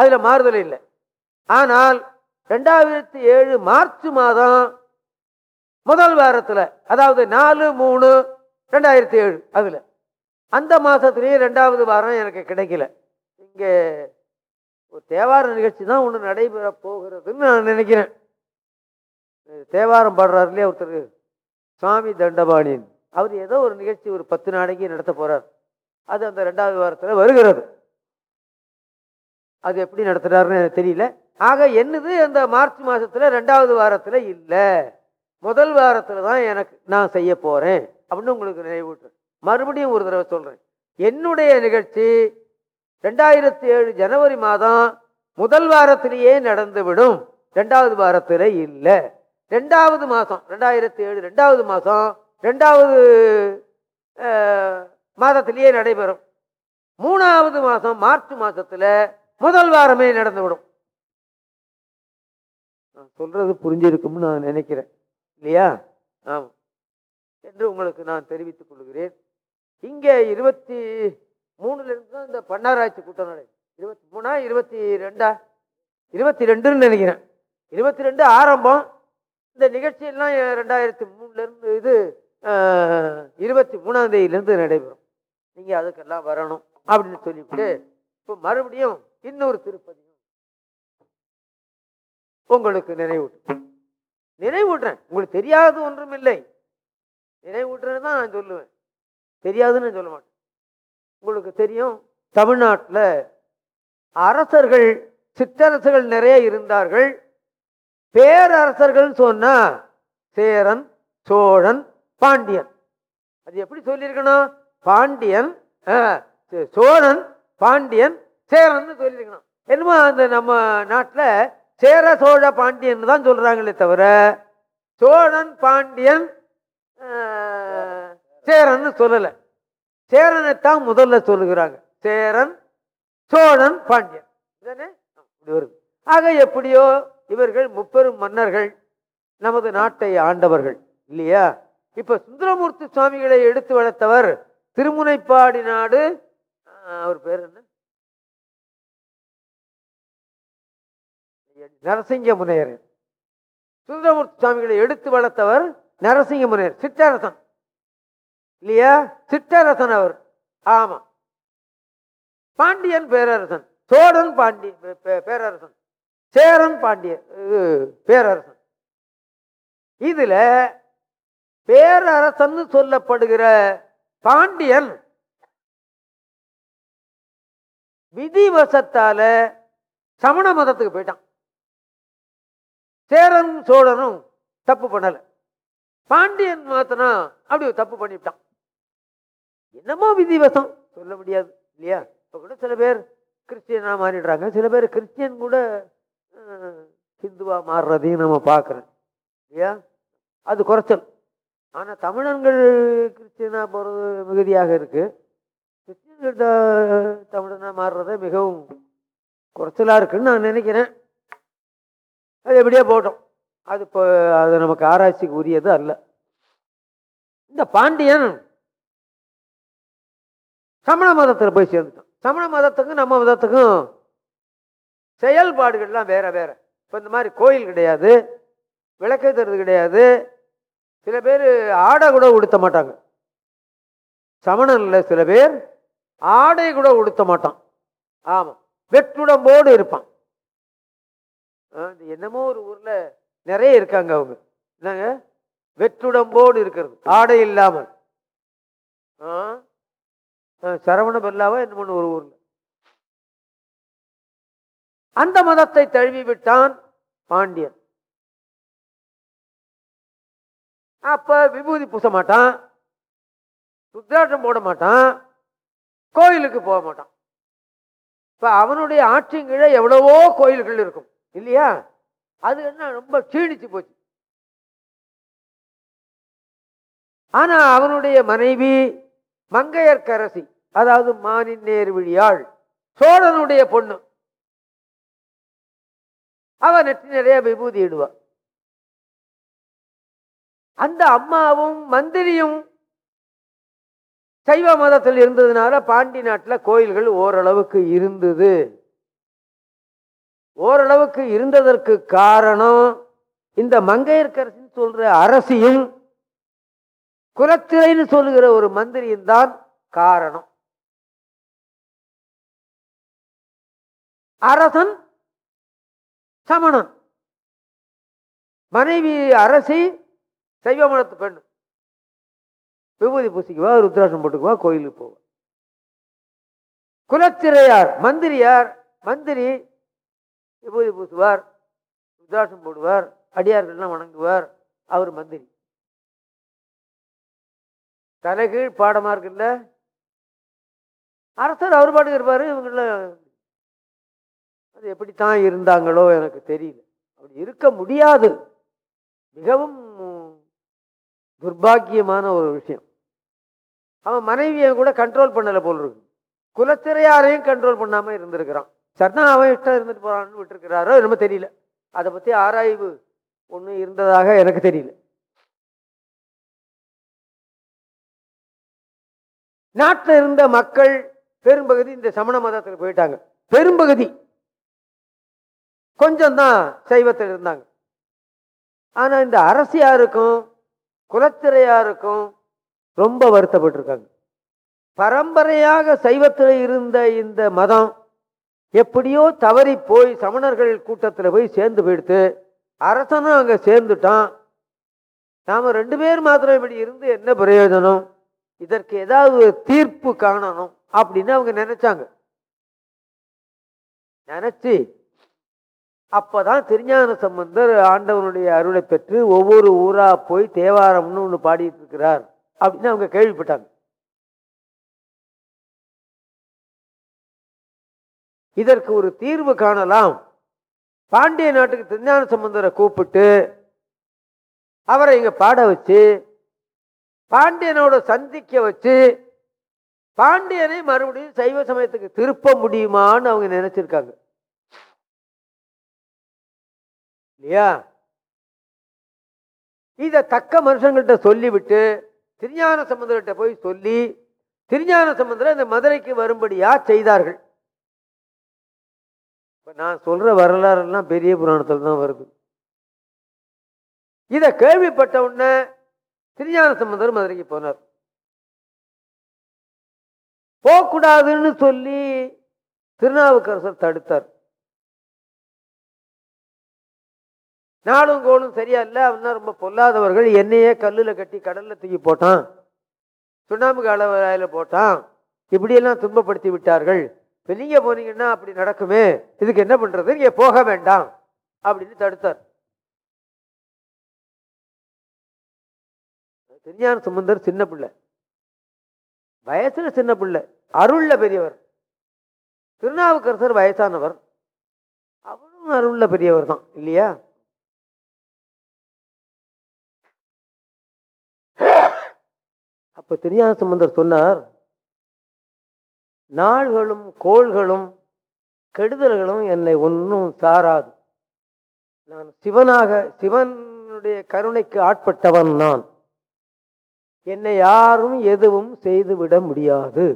அதில் மாறுதல் இல்லை. ஆனால் ரெண்டாயிரத்தி ஏழு மார்ச் மாதம் முதல் வாரத்தில் அதாவது நாலு மூணு ரெண்டாயிரத்தி ஏழு அதில். அந்த மாதத்துலேயே ரெண்டாவது வாரம் எனக்கு கிடைக்கல. இங்கே ஒரு தேவார நிகழ்ச்சி தான் ஒன்று நடைபெற போகிறதுன்னு நான் நினைக்கிறேன். தேவாரம் பாடுறாருலேயே ஒருத்தர்? சுவாமி தண்டபாணின் அவர் ஏதோ ஒரு நிகழ்ச்சி ஒரு பத்து நாளைக்கு நடத்த போகிறார் அது அந்த ரெண்டாவது வாரத்தில் வருகிறது. அது எப்படி நடத்துகிறாருன்னு எனக்கு தெரியல. ஆக என்னது அந்த மார்ச் மாதத்தில் ரெண்டாவது வாரத்தில் இல்லை. முதல் வாரத்தில் தான் எனக்கு நான் செய்ய போகிறேன் அப்படின்னு உங்களுக்கு நினைவூட்டுறேன். மறுபடியும் ஒரு தடவை சொல்கிறேன் என்னுடைய நிகழ்ச்சி ரெண்டாயிரத்தி ஏழு ஜனவரி மாதம் முதல் வாரத்திலேயே நடந்துவிடும். ரெண்டாவது வாரத்தில் இல்லை. ரெண்டாவது மாதம் ரெண்டாயிரத்தி ஏழு ரெண்டாவது மாதம் ரெண்டாவது மாதத்திலேயே நடைபெறும். மூணாவது மாதம் மார்ச் மாதத்தில் முதல் வாரமே நடந்துவிடும். நான் சொல்றது புரிஞ்சிருக்கும்னு நான் நினைக்கிறேன். இல்லையா? ஆமாம் என்று உங்களுக்கு நான் தெரிவித்துக் கொள்கிறேன். இங்கே இருபத்தி மூணுலேருந்து தான் இந்த பன்னாராய்ச்சி கூட்டம் நடை இருபத்தி மூணா இருபத்தி ரெண்டா? இருபத்தி ரெண்டுன்னு நினைக்கிறேன். இருபத்தி ரெண்டு ஆரம்பம். இந்த நிகழ்ச்சியெல்லாம் ரெண்டாயிரத்தி மூணுலேருந்து இது இருபத்தி மூணாம் தேதியிலேருந்து நடைபெறும். நீங்கள் அதுக்கெல்லாம் வரணும் அப்படின்னு சொல்லிவிட்டு இப்போ மறுபடியும் இன்னொரு திருப்பதியும் உங்களுக்கு நினைவூட்டு நினைவூட்டுறேன். உங்களுக்கு தெரியாதது ஒன்றும் இல்லை. நினைவூட்டுறேன்னு தான் நான் சொல்லுவேன். தெரியாதுன்னு சொல்ல மாட்டேன். உங்களுக்கு தெரியும் தமிழ்நாட்டில் அரசர்கள் சிற்றரசுகள் நிறைய இருந்தார்கள். பேரரசர்கள் சொன்னா சேரன் சோழன் பாண்டியன். அது எப்படி சொல்லியிருக்கணும்? பாண்டியன் சோழன் பாண்டியன் சேரன் சொல்லியிருக்கணும். என்னமோ அந்த நம்ம நாட்டில் சேர சோழ பாண்டியன் தான் சொல்கிறாங்களே தவிர சோழன் பாண்டியன் சேரன் சேரன்னு சொல்லலை. சேரனைத்தான் முதல்ல சொல்லுகிறாங்க. சேரன் சோழன் பாண்டியன். இப்படி வருது. ஆக எப்படியோ இவர்கள் முப்பெரும் மன்னர்கள் நமது நாட்டை ஆண்டவர்கள் இல்லையா? இப்ப சுந்தரமூர்த்தி சுவாமிகளை எடுத்து வளர்த்தவர் திருமுனைப்பாடி நாடு அவர் பேர் என்ன? நரசிங்க முனையர் சுந்தரமூர்த்தி சுவாமிகளை எடுத்து வளர்த்தவர் நரசிங்க முனையர் சிற்றரசன். இல்லையா? சிற்றரசன் அவர். ஆமா. பாண்டியன் பேரரசன். சோழன் பாண்டி பே- பே- பேரரசன். சேரன் பாண்டியன் பேரரசன். இதுல பேரரசன் சொல்லப்படுகிற பாண்டியன் விதிவசத்தால சமண மதத்துக்கு போயிட்டான். சேரன் சோழனும் தப்பு பண்ணல. பாண்டியன் மாத்தனா அப்படி தப்பு பண்ணிவிட்டான். என்னமோ விதிவசம்? சொல்ல முடியாது இல்லையா? இப்போ கூட சில பேர் கிறிஸ்டியனா மாறிடுறாங்க. சில பேர் கிறிஸ்டியன் கூட ஹிந்துவா மாறுறதையும் நம்ம பார்க்குறோம் இல்லையா? அது குறைச்சல். ஆனால் தமிழன்கள் கிறிஸ்டியனாக போகிறது மிகுதியாக இருக்குது கிறிஸ்டியன்கள் த- தமிழனா மாறுறத மிகவும் குறைச்சலாக இருக்குன்னு நான் நினைக்கிறேன். அது எப்படியோ போட்டோம். அது இப்போ அது நமக்கு ஆராய்ச்சிக்கு உரியது அல்ல. இந்த பாண்டியன் சமண மதத்தில் போய் சேர்ந்துட்டான். சமண மதத்துக்கும் நம்ம மதத்துக்கும் செயல்பாடுகள்லாம் வேற வேற. இப்போ இந்த மாதிரி கோயில் கிடையாது விளக்கேற்றுறது கிடையாது சில பேர் ஆடை கூட உடுத்த மாட்டாங்க. சமணன்ல சில பேர் ஆடை கூட உடுத்த மாட்டான். ஆமாம் வெற்றுடம்போடு இருப்பான். ஆ, இந்த என்னமோ ஒரு ஊரில் நிறைய இருக்காங்க அவங்க. என்னங்க? வெற்றுடம்போடு இருக்கிறது. ஆடை இல்லாமல். ஆ? ஆ, சரவண பெல்லாவா என்னமோ ஒரு ஊரில். அந்த மதத்தை தழுவி விட்டான் பாண்டியன். அப்போ விபூதி பூச மாட்டான் ருத்ராட்சம் போட மாட்டான் கோயிலுக்கு போக மாட்டான். இப்போ அவனுடைய ஆற்றின் கீழே எவ்வளவோ கோயில்கள் இருக்கும் இல்லையா? அது என்ன ரொம்ப க்ஷீணிச்சு போச்சு. ஆனால் அவனுடைய மனைவி மங்கையர்க்கரசி அதாவது மானின் நேர்விழியாள் சோழனுடைய பொண்ணு. அவ நெற்றி நிறைய விபூதி இடுவா. அந்த அம்மாவும் மந்திரியும் சைவ மதத்தில் இருந்ததுனால பாண்டி நாட்டில் கோயில்கள் ஓரளவுக்கு இருந்தது. ஓரளவுக்கு இருந்ததற்கு காரணம் இந்த மங்கையர்க்கரசின்னு சொல்ற அரசியும் குலத்திரைன்னு சொல்லுகிற ஒரு மந்திரியும் தான் காரணம். அரசன் சமணன். மனைவி அரசி சைவ மனத்து பெண். விபூதி பூசிக்குவா ருத்ராசம் போட்டுக்குவா கோயிலுக்கு போவா. குலத்திரையார் மந்திரியார் மந்திரி விபூதி பூசுவார் ருத்ராசம் போடுவார் அடியார்கள்லாம் வணங்குவார் அவர் மந்திரி. தலைகீழ் பாடமா இருக்குல்ல? அரசர் அவர் பாட்டுக்கு இருப்பாரு இவங்கள அது எப்படித்தான் இருந்தாங்களோ எனக்கு தெரியல. அப்படி இருக்க முடியாது. மிகவும் துர்பாக்கியமான ஒரு விஷயம். அவன் மனைவியை கூட கண்ட்ரோல் பண்ணலை போல் இருக்கு. குலத்திரையாரையும் கண்ட்ரோல் பண்ணாமல் இருந்திருக்கிறான். சர்தான் அவன் இஷ்டம் இருந்துட்டு போகிறான்னு விட்டுருக்கிறாரோ என்னமோ தெரியல. அதை பற்றி ஆராய்வு ஒன்று இருந்ததாக எனக்கு தெரியல. நாட்டில் இருந்த மக்கள் பெரும்பகுதி இந்த சமண மதத்தில் போயிட்டாங்க. பெரும்பகுதி கொஞ்சம் தான் சைவத்தில் இருந்தாங்க. ஆனால் இந்த அரசியாருக்கும் குலத்திரையாருக்கும் ரொம்ப வருத்தப்பட்டிருக்காங்க. பரம்பரையாக சைவத்தில் இருந்த இந்த மதம் எப்படியோ தவறி போய் சமணர்கள் கூட்டத்தில் போய் சேர்ந்து போயிடுத்து அரசனும் அங்கே சேர்ந்துட்டான். நாம் ரெண்டு பேர் மாத்திரம் இப்படி இருந்து என்ன பிரயோஜனம்? இதற்கு ஏதாவது தீர்ப்பு காணணும் அப்படின்னு அவங்க நினைச்சாங்க. நினச்சி அப்பதான் திருஞான சம்பந்தர் ஆண்டவனுடைய அருளை பெற்று ஒவ்வொரு ஊரா போய் தேவாரம்னு ஒன்று பாடிட்டு இருக்கிறார் அப்படின்னு அவங்க கேள்விப்பட்டாங்க. இதற்கு ஒரு தீர்வு காணலாம். பாண்டிய நாட்டுக்கு திருஞான சம்பந்தரை கூப்பிட்டு அவரை இங்க பாட வச்சு பாண்டியனோட சந்திக்க வச்சு பாண்டியனை மறுபடியும் சைவ சமயத்துக்கு திருப்ப முடியுமான்னு அவங்க நினைச்சிருக்காங்க. இல்லையா? இத தக்க மனுஷங்கள்ட்ட சொல்லிவிட்டு திருஞான சம்பந்தர்கிட்ட போய் சொல்லி திருஞான சம்பந்தர் இந்த மதுரைக்கு வரும்படியா செய்தார்கள். இப்ப நான் சொல்ற வரலாறு எல்லாம் பெரிய புராணத்தில் தான் வருது. இத கேள்விப்பட்ட உடனே திருஞான சம்பந்தர் மதுரைக்கு போனார். போகக்கூடாதுன்னு சொல்லி திருநாவுக்கரசர் தடுத்தார். நாளும் கோளும் சரியா இல்லை அவன் ரொம்ப பொல்லாதவர்கள் என்னையே கல்லில் கட்டி கடலில் தூக்கி போட்டான். சுண்ணாம்பு கால போட்டான். இப்படியெல்லாம் துன்பப்படுத்தி விட்டார்கள். இப்போ போனீங்கன்னா அப்படி நடக்குமே. இதுக்கு என்ன பண்ணுறது நீங்கள் போக வேண்டாம். அப்படின்னு தடுத்தார். திருஞான சுமந்தர் சின்ன பிள்ளை. வயசுல சின்ன பிள்ளை. அருள்ல பெரியவர். திருநாவுக்கரசர் வயசானவர். அவரும் அருள்ல பெரியவர் தான். இல்லையா? இப்போ திருஞான சம்பந்தர் சொன்னார் நாள்களும் கோள்களும் கெடுதல்களும் என்னை ஒன்றும் சாராது. நான் சிவனாக சிவனுடைய கருணைக்கு ஆட்பட்டவன் நான். என்னை யாரும் எதுவும் செய்துவிட முடியாது.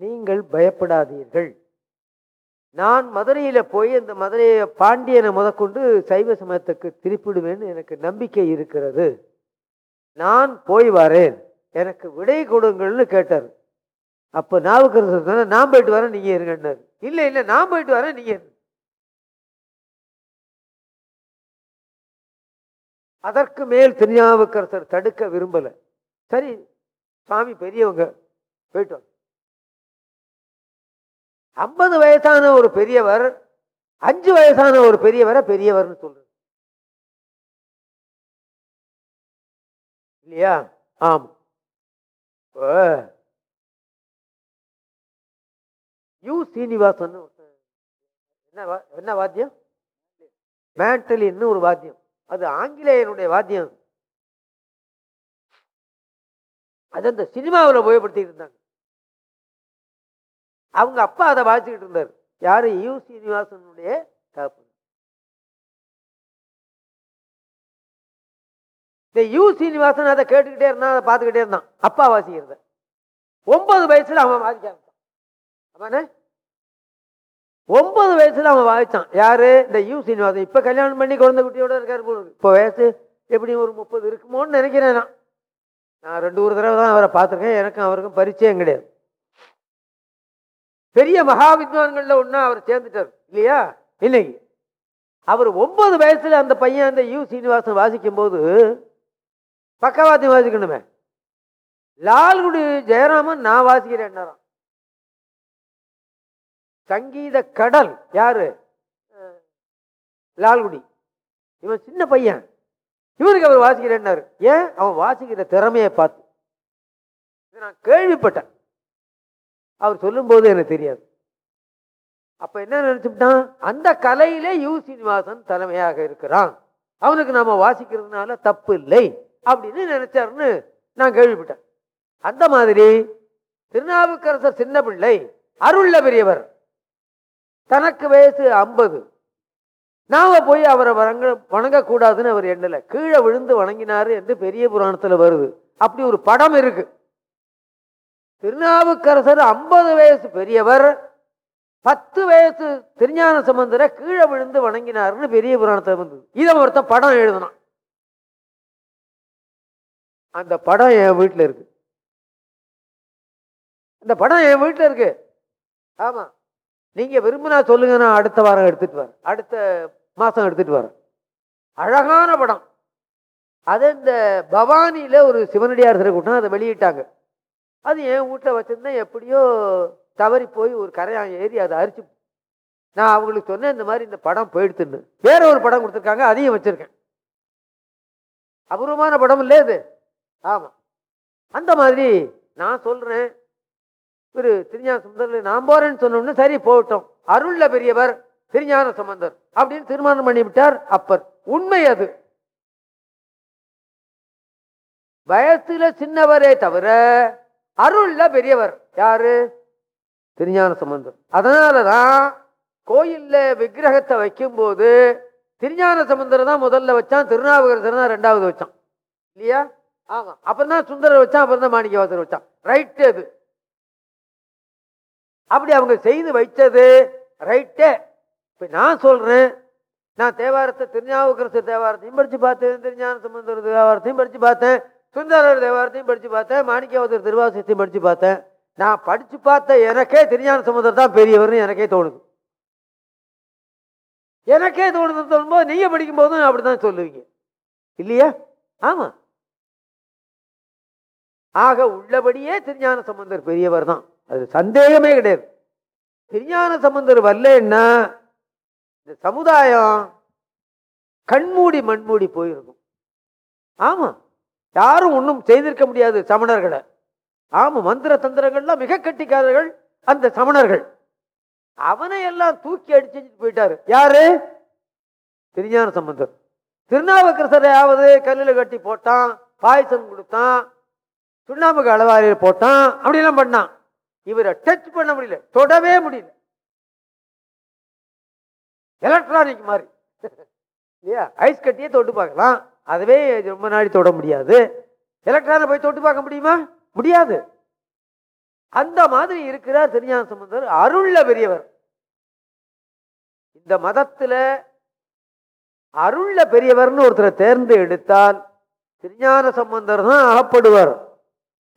நீங்கள் பயப்படாதீர்கள். நான் மதுரையில் போய் அந்த மதுரையை பாண்டியனை முதற்கொண்டு சைவ சமயத்துக்கு திருப்பிடுவேன்னு எனக்கு நம்பிக்கை இருக்கிறது. நான் போய் வரேன். எனக்கு விடை கொடுங்கள்னு கேட்டார். அப்போ நாவுக்கரசர் சொன்ன நான் போயிட்டு வரேன் நீங்க இருங்கன்னாரு. இல்லை இல்லை நான் போயிட்டு வரேன் நீங்க அதற்கு மேல் திருஞாவுக்கரசர் தடுக்க விரும்பல. சரி சுவாமி பெரியவங்க போயிட்டு வாங்க. ஐம்பது வயசான ஒரு பெரியவர் அஞ்சு வயசான ஒரு பெரியவரை பெரியவர்னு சொல்றது இல்லையா? ஆம். இப்போ யு சீனிவாசன் என்ன வா- என்ன வாத்தியம்? மேண்டலின்னு ஒரு வாத்தியம். அது ஆங்கிலேயனுடைய வாத்தியம். அது அந்த சினிமாவில் உபயோகப்படுத்திட்டு இருந்தாங்க. அவங்க அப்பா அதை வாசிக்கிட்டு இருந்தார். யாரு? யு சீனிவாசனுடைய தகப்பன். இந்த யு சீனிவாசன் அதை கேட்டுக்கிட்டே இருந்தான் அதை பார்த்துக்கிட்டே இருந்தான். அப்பா வாசிக்கிறத. ஒன்பது வயசுல அவன் வாசிக்க ஆரம்பிச்சான். அவனே ஒன்பது வயசுல அவன் வாசித்தான் யாரு? இந்த யு சீனிவாசன். இப்போ கல்யாணம் பண்ணி குழந்தை குட்டியோட இருக்காரு இப்போ வயசு எப்படி ஒரு முப்பது இருக்குமோன்னு நினைக்கிறேன் நான். நான் ரெண்டு ஒரு தடவை தான் அவரை பார்த்துருக்கேன். எனக்கும் அவருக்கும் பரிச்சயம் கிடையாது. பெரிய மகா வித்வான்களில் ஒண்ணா அவர் சேர்ந்துட்டார். இல்லையா? இல்லைங்க. அவர் ஒன்பது வயசுல அந்த பையன் அந்த யு சீனிவாசன் வாசிக்கும் போது பக்கவாத்தியம் வாசிக்கணுமே. லால்குடி ஜெயராமன் நான் வாசிக்கிறேன் சங்கீத கடல் யாரு? லால்குடி. இவன் சின்ன பையன். இவனுக்கு அவர் வாசிக்கிறேன்னாரு ஏன்? அவன் வாசிக்கிற திறமையை பார்த்து. நான் கேள்விப்பட்டேன். அவர் சொல்லும்போது எனக்கு தெரியாது. அப்ப என்ன நினைச்சுட்டான்? அந்த கலையிலே யு சீனிவாசன் தலைமையாக இருக்கிறான். அவனுக்கு நாம வாசிக்கிறதுனால தப்பு இல்லை. அப்படின்னு நினைச்சாருன்னு நான் கேள்விப்பட்டேன். அந்த மாதிரி திருநாவுக்கரசர் சின்ன பிள்ளை அருள்ல பெரியவர். தனக்கு வயசு ஐம்பது. நாம போய் அவரை வணங்க வணங்கக்கூடாதுன்னு அவர் எண்ணல. கீழே விழுந்து வணங்கினாரு என்று பெரிய புராணத்துல வருது. அப்படி ஒரு படம் இருக்கு. திருநாவுக்கரசர் ஐம்பது வயசு பெரியவர் பத்து வயசு திருஞான சம்பந்தரை கீழே விழுந்து வணங்கினாருன்னு பெரிய புராணத்தில் வந்தது. இதை ஒருத்தன் படம் எழுதினான். அந்த படம் என் வீட்டில் இருக்கு. இந்த படம் என் வீட்டில் இருக்கு. ஆமாம் நீங்கள் விரும்பினா சொல்லுங்க நான் அடுத்த வாரம் எடுத்துகிட்டு வரேன். அடுத்த மாதம் எடுத்துகிட்டு வரேன். அழகான படம். அது இந்த பவானியில் ஒரு சிவனடியார் கூட்டம் அதை வெளியிட்டாங்க. அது என் வீட்டில் வச்சுருந்தேன் எப்படியோ தவறி போய் ஒரு கரையான் ஏறி அதை அரிச்சு நான் அவங்களுக்கு சொன்னேன் இந்த மாதிரி இந்த படம் போயிடுத்துன்னு வேற ஒரு படம் கொடுத்துருக்காங்க அதையும் வச்சுருக்கேன். அபூர்வமான படம் இல்லை இது? ஆமாம் அந்த மாதிரி நான் சொல்கிறேன் ஒரு திருஞான சம்பந்தர் நான் போகிறேன்னு சொன்னோம்னு சரி போகட்டும். அருளில் பெரியவர் திருஞான சம்பந்தர் அப்படின்னு தீர்மானம் பண்ணிவிட்டார் அப்பர். உண்மை அது. வயசுல சின்னவரே தவிர அருள்ல பெரியவர் யாரு? திருஞான சம்பந்தர் அதனாலதான் கோயில்ல விக்கிரகத்தை வைக்கும்போது திருஞான சம்பந்தர் தான் முதல்ல வச்சான் திருநாவுக்கரசர் தான் ரெண்டாவது வச்சான். இல்லையா? ஆமாம் அப்புறம் தான் சுந்தரர் வச்சான் அப்புறம் தான் மாணிக்கவாசர் வச்சான் ரைட்டு அது. அப்படி அவங்க செய்து வைத்தது ரைட்டே இப்போ நான் சொல்கிறேன் நான் தேவாரத்தை திருஞாவுக்கரசு தேவாரத்தையும் படித்து பார்த்தேன் திருஞான சம்பந்தர் தேவாரத்தையும் படித்து பார்த்தேன் சுந்தரர் தேவாரத்தையும் படித்து பார்த்தேன் மாணிக்கவாசர் திருவாசத்தையும் படித்து பார்த்தேன். நான் படித்து பார்த்த எனக்கே திருஞான சம்பந்தர் தான் பெரியவர்னு எனக்கே தோணுது. எனக்கே தோணுதுன்னு சொல்லும்போது நீங்கள் படிக்கும்போதும் அப்படி அப்படிதான் சொல்லுவீங்க. இல்லையா? ஆமாம் ஆக உள்ளபடியே திருஞான சம்பந்தர் பெரியவர் தான். அது சந்தேகமே கிடையாது. திருஞான சம்பந்தர் வரலன்னா இந்த சமுதாயம் கண்மூடி மண்மூடி போயிருக்கும். ஆமாம் யாரும் ஒன்றும் செய்திருக்க முடியாது சமணர்களை. ஆமாம் மந்திர தந்திரங்கள்லாம் மிக கட்டிக்காரர்கள் அந்த சமணர்கள். அவனை எல்லாம் தூக்கி அடிச்சு போயிட்டாரு. யாரு? திருஞான சம்பந்தர். திருநாவுக்கரசரையாவது கல்லில் கட்டி போட்டான் பாயசம் கொடுத்தான் சுண்ணாம்புக்கு அளவாரியில் போட்டான் அப்படிலாம் பண்ணான். இவரை டச் பண்ண முடியல தொடவே முடியல. எலக்ட்ரானிக் மாதிரி. இல்லையா? ஐஸ் கட்டியே தொட்டு பார்க்கலாம். அதுவே ரொம்ப நாடி தொட முடியாது. எலக்ட்ரானை போய் தொட்டு பார்க்க முடியுமா? முடியாது. அந்த மாதிரி இருக்கிறார் திருஞான சம்பந்தர். அருள்ல பெரியவர். இந்த மதத்தில் அருள்ல பெரியவர்னு ஒருத்தரை தேர்ந்து எடுத்தால் திருஞான சம்பந்தர் தான் அகப்படுவார்.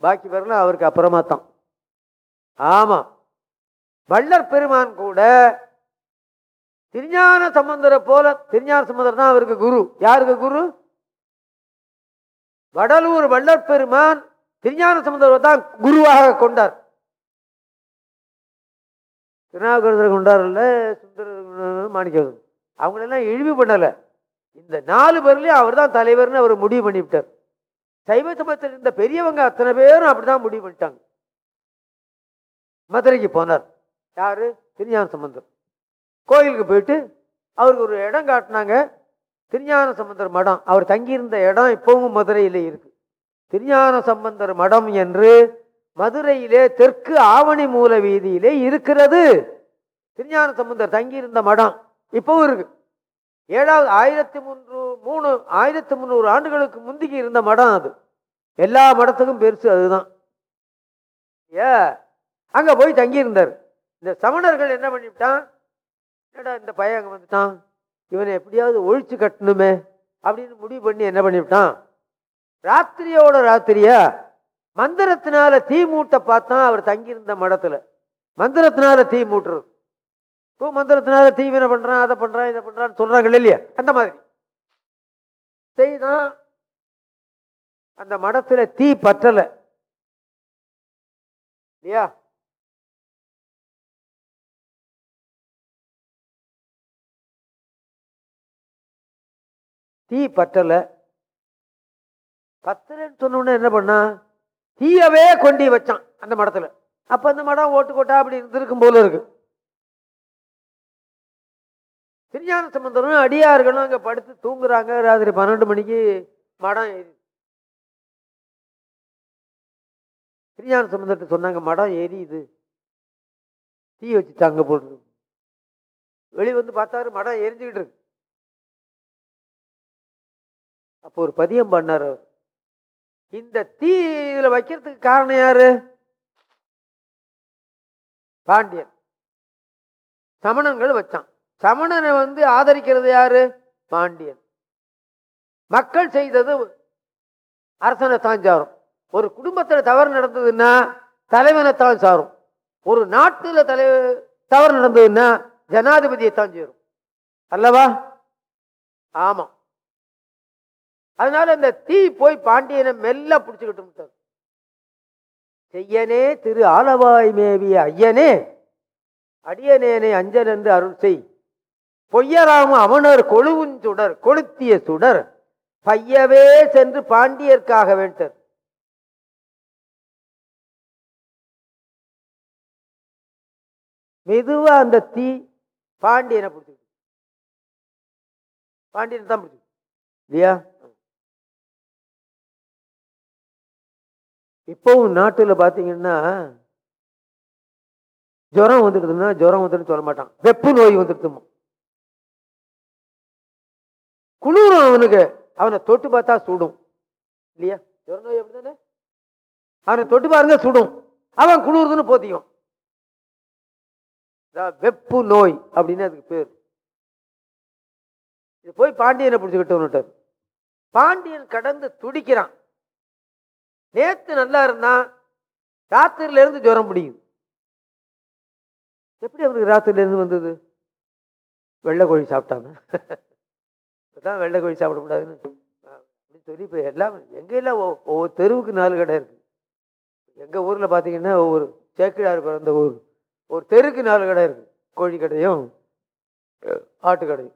பாக்கி பேர்லாம் அவருக்கு அப்புறமா தான் ஆமாம் வள்ளர் பெருமான் கூட திருஞான சம்பந்தரை போல திருஞான சம்பந்தர் தான் அவருக்கு குரு. யாருக்கு குரு? வடலூர் வள்ளற் பெருமான் திருஞான சம்பந்தரை தான் குருவாக கொண்டார். திருநாவுக்கரசரை கொண்டார்ல சுந்தர மாணிக்கவர் அவங்களெல்லாம் இழிவு பண்ணலை. இந்த நாலு பேர்லேயும் அவர் தான் தலைவர்னு அவர் முடிவு பண்ணிவிட்டார். சைவ சமயத்தில் இருந்த பெரியவங்க அத்தனை பேரும் அப்படிதான் முடிவு பண்ணிட்டாங்க. மதுரைக்கு போனார். யாரு? திருஞான சம்பந்தர். கோயிலுக்கு போயிட்டு அவருக்கு ஒரு இடம் காட்டினாங்க. திருஞான சம்பந்தர் மடம். அவர் தங்கியிருந்த இடம் இப்பவும் மதுரையிலே இருக்கு. திருஞான சம்பந்தர் மடம் என்று மதுரையிலே தெற்கு ஆவணி மூல வீதியிலே இருக்கிறது. திருஞான சம்பந்தர் தங்கியிருந்த மடம் இப்பவும் இருக்கு. ஏழாவது ஆயிரத்தி முந்நூறு மூணு ஆயிரத்தி முந்நூறு ஆண்டுகளுக்கு முந்திக்கு இருந்த மடம் அது. எல்லா மடத்துக்கும் பெருசு அதுதான். ஏ அங்கே போய் தங்கியிருந்தார். இந்த சமணர்கள் என்ன பண்ணிவிட்டான்? என்னடா இந்த பையன் அங்கே வந்துட்டான்? இவனை எப்படியாவது ஒழிச்சு கட்டணுமே அப்படின்னு முடிவு பண்ணி என்ன பண்ணிவிட்டான்? ராத்திரியோட ராத்திரியா மந்திரத்தினால தீ மூட்டை பார்த்தான் அவர் தங்கியிருந்த மடத்தில். மந்திரத்தினால தீ மூட்டுறது. இப்போ மந்திரத்தினால தீவினை பண்ணுறான் அதை பண்ணுறான் இதை பண்ணுறான்னு சொல்றாங்க இல்லையா? அந்த மாதிரி. செய்தான். அந்த மடத்தில் தீ பற்றலை. இல்லையா? தீ பற்றலை. பத்தலைன்னு சொன்னோடனே என்ன பண்ணா? தீயவே கொண்டி வச்சான் அந்த மடத்தில். அப்போ அந்த மடம் ஓட்டு கோட்டா அப்படி இருந்திருக்கும் போல இருக்கு. திருஞான சம்பந்தரும் அடியார்களும் அங்கே படுத்து தூங்குறாங்க. ராத்திரி பன்னெண்டு மணிக்கு மடம் ஏறி. திருஞான சம்பந்தத்தை சொன்னாங்க மடம் எரியுது தீ தங்க போட்டு. வெளியே வந்து பார்த்தாரு மடம் எரிஞ்சுக்கிட்டு இருக்கு. அப்போ ஒரு பதியம் பண்ணார் இந்த தீ இதில் வைக்கிறதுக்கு காரணம் யாரு? பாண்டியன். சமணங்கள் வச்சான். சமணனை வந்து ஆதரிக்கிறது யாரு? பாண்டியன். மக்கள் செய்தது அரசனை தான் சாரும். ஒரு குடும்பத்தில் தவறு நடந்ததுன்னா தலைவனை தான் சாரும். ஒரு நாட்டில் தலை தவறு நடந்ததுன்னா ஜனாதிபதியை தான் சேரும். அல்லவா? ஆமாம் அதனால இந்த தீ போய் பாண்டியனை மெல்ல பிடிச்சுக்கிட்டு செய்யனே திரு ஆலவாய் மேவிய ஐயனே அடியனேனை அஞ்சன் என்று அருள் செய். பொய்யராம அவனர் கொழுவுன் சுடர் கொளுத்திய சுடர் பையவே சென்று பாண்டியர்க்காக வேண்டர். மெதுவா அந்த தீ பாண்டியனை பிடிச்சிக்கிட்டு. பாண்டியனை தான் பிடிச்சது இல்லையா? இப்போவும் நாட்டில் பார்த்தீங்கன்னா ஜுரம் வந்துடுதுன்னா ஜுரம் வந்துட்டு சொல்ல மாட்டான். வெப்பு நோய் வந்துடுதுமா குளிரும் அவனுக்கு. அவனை தொட்டு பார்த்தா சுடும். இல்லையா? ஜுரநோய் நோய் அப்படிதானே அவனை தொட்டு பாருங்க சுடும். அவன் குளிர்துன்னு போத்தியும் வெப்பு நோய் அப்படின்னு அதுக்கு பேர். இது போய் பாண்டியனை பிடிச்சுக்கிட்டு பாண்டியன் கடந்து துடிக்கிறான். நேத்து நல்லா இருந்தான் ராத்திரில இருந்து ஜுரம் பிடிக்குது. எப்படி அவனுக்கு ராத்திரில இருந்து வந்தது? வெள்ளை கோழி சாப்பிட்டாங்க. இப்பதான் வெள்ளை கோழி சாப்பிடக்கூடாதுன்னு அப்படின்னு சொல்லி இப்போ எல்லாம் எங்கெல்லாம் ஒவ்வொரு தெருவுக்கு நாலு கடை இருக்குது எங்கள் ஊரில் பார்த்தீங்கன்னா ஒவ்வொரு சேக்கிழார் பிறந்த ஊர். ஒரு தெருக்கு நாலு கடை இருக்குது கோழி கடையும் ஆட்டு கடையும்.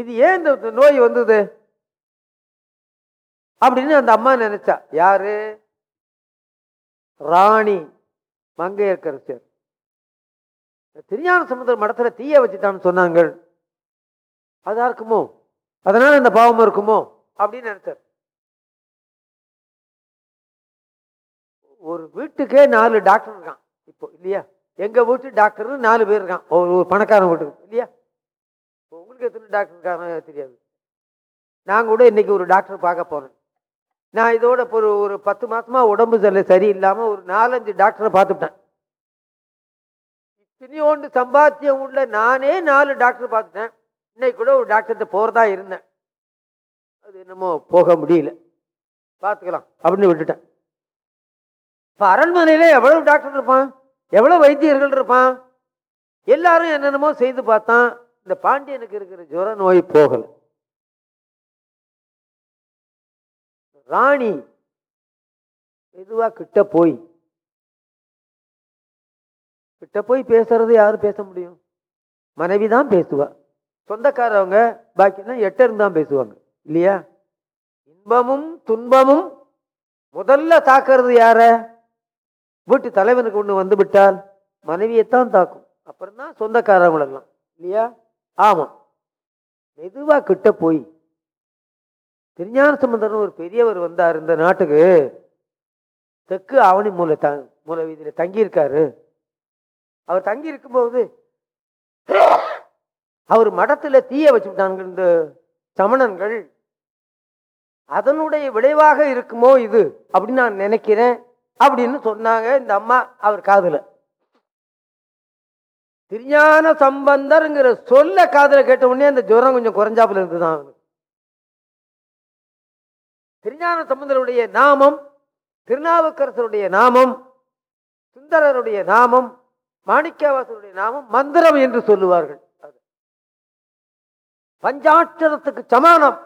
இது ஏன் இந்த நோய் வந்தது? அப்படின்னு அந்த அம்மா நினைச்சா. யாரு? ராணி மங்கையர்கரசர். திருஞான சமுதிர மடத்துல தீய வச்சுட்டான்னு சொன்னாங்க. அதாக இருக்குமோ? அதனால் இந்த பாவம் இருக்குமோ? அப்படின்னு நினைச்சார் ஒரு வீட்டுக்கே நாலு டாக்டர் இருக்கான். இப்போ இல்லையா? எங்கள் வீட்டு டாக்டர்னு நாலு பேர் இருக்கான். ஒரு பணக்காரன் வீட்டுக்கு இல்லையா? உங்களுக்கு எத்தனை டாக்டர் இருக்காங்க தெரியாது. நான் கூட இன்றைக்கி ஒரு டாக்டர் பார்க்க போனேன் நான் இதோட ஒரு ஒரு பத்து மாதமாக உடம்பு சரி சரியில்லாமல் ஒரு நாலஞ்சு டாக்டரை பார்த்துட்டேன். இத்தனையோண்டு சம்பாத்தியம் உள்ள நானே நாலு டாக்டர் பார்த்துட்டேன். இன்னைக்கு கூட ஒரு டாக்டர்கிட்ட போகிறதா இருந்தேன். அது என்னமோ போக முடியல. பார்த்துக்கலாம். அப்படின்னு விட்டுட்டேன். இப்போ அரண்மனையில் எவ்வளவு டாக்டர் இருப்பான்? எவ்வளோ வைத்தியர்கள் இருப்பான்? எல்லாரும் என்னென்னமோ செய்து பார்த்தான். இந்த பாண்டியனுக்கு இருக்கிற ஜுர நோய் போகலை. ராணி மெதுவாக கிட்ட போய் கிட்ட போய் பேசுறது யாரும் பேச முடியும்? மனைவி தான் பேசுவா. சொந்தக்காரவங்க பாக்கினா எட்டரும் தான் பேசுவாங்க. இல்லையா? இன்பமும் துன்பமும் முதல்ல தாக்குறது யார? வீட்டு தலைவனுக்கு ஒன்று வந்து விட்டால் மனைவியைத்தான் தாக்கும். அப்புறம் தான் சொந்தக்காரவங்களெல்லாம். இல்லையா? ஆமாம் மெதுவாக கிட்ட போய் திருஞான சம்பந்தர் ஒரு பெரியவர் வந்தார் இந்த நாட்டுக்கு. தெற்கு ஆவணி மூலை த மூல வீதியில் தங்கியிருக்காரு. அவர் தங்கி இருக்கும்போது அவர் மடத்தில் தீய வச்சுட்டாங்க இந்த சமணன்கள். அதனுடைய விளைவாக இருக்குமோ இது அப்படின்னு நான் நினைக்கிறேன். அப்படின்னு சொன்னாங்க இந்த அம்மா அவர் காதுல. திருஞான சம்பந்தர்ங்கிற சொல்ல காதல கேட்ட உடனே அந்த ஜுரம் கொஞ்சம் குறைஞ்சாப்புல இருந்துதான் அவனுக்கு. திருஞான சம்பந்தருடைய நாமம் திருநாவுக்கரசருடைய நாமம் சுந்தரருடைய நாமம் மாணிக்கவாசருடைய நாமம் மந்திரம் என்று சொல்லுவார்கள். பஞ்சாட்சரத்துக்கு சமானம்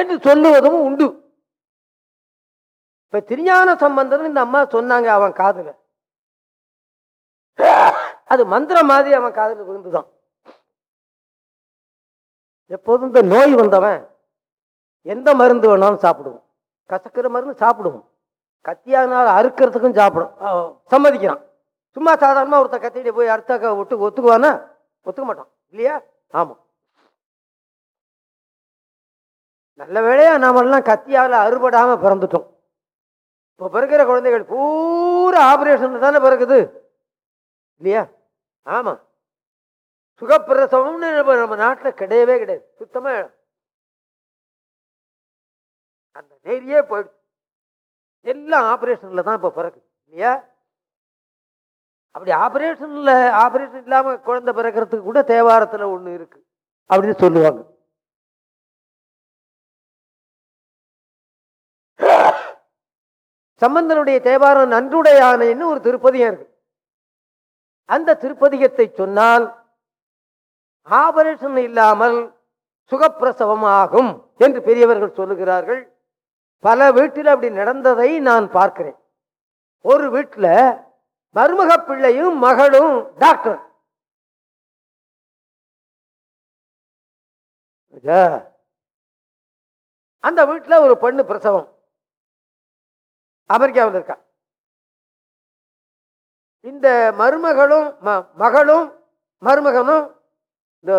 என்று சொல்லுவதும் உண்டு. இப்ப திருஞான சம்பந்தம் இந்த அம்மா சொன்னாங்க அவன் காதுல. அது மந்திரம் மாதிரி அவன் காதல விழுந்துதான். எப்போதும் இந்த நோய் வந்தவன் எந்த மருந்து வேணாலும் சாப்பிடுவோம் கசக்கிற மருந்து சாப்பிடுவோம் கத்தியானால் அறுக்கிறதுக்கும் சாப்பிடும். சம்மதிக்கிறான். சும்மா சாதாரணமாக ஒருத்தன் கத்திட்டு போய் அடுத்த ஒட்டு ஒத்துக்குவானா ஒத்துக்க மாட்டான். இல்லையா? ஆமாம் நல்ல வேலையாக நாமெல்லாம் கத்தியால் அறுபடாமல் பிறந்துட்டோம். இப்போ பிறக்கிற குழந்தைகள் பூரா ஆப்ரேஷன் தானே பிறகுது இல்லையா? ஆமாம் சுகப்பிரசவம்னு நம்ம நம்ம நாட்டில் கிடையவே கிடையாது. சுத்தமாக அந்த நேரியே போயிடுச்சு. எல்லாம் ஆப்ரேஷனில் தான் இப்போ பிறக்குது. இல்லையா? அப்படி ஆபரேஷனில் ஆபரேஷன் இல்லாமல் குழந்தை பிறக்கிறதுக்கு கூட தேவாரத்தில் ஒன்று இருக்கு. அப்படின்னு சொல்லுவாங்க. சம்பந்தனுடைய தேவாரம் நன்றுடையானைன்னு ஒரு திருப்பதியம் இருக்கு. அந்த திருப்பதியத்தை சொன்னால் ஆபரேஷன் இல்லாமல் சுகப்பிரசவம் ஆகும் என்று பெரியவர்கள் சொல்லுகிறார்கள். பல வீட்டில் அப்படி நடந்ததை நான் பார்க்கிறேன். ஒரு வீட்டில் மருமக பிள்ளையும் மகளும் டாக்டர் அந்த வீட்டில் ஒரு பெண்ணு பிரசவம். அமெரிக்காவில் இருக்கா. இந்த மருமகளும் ம- மகளும் மருமகனும் இந்த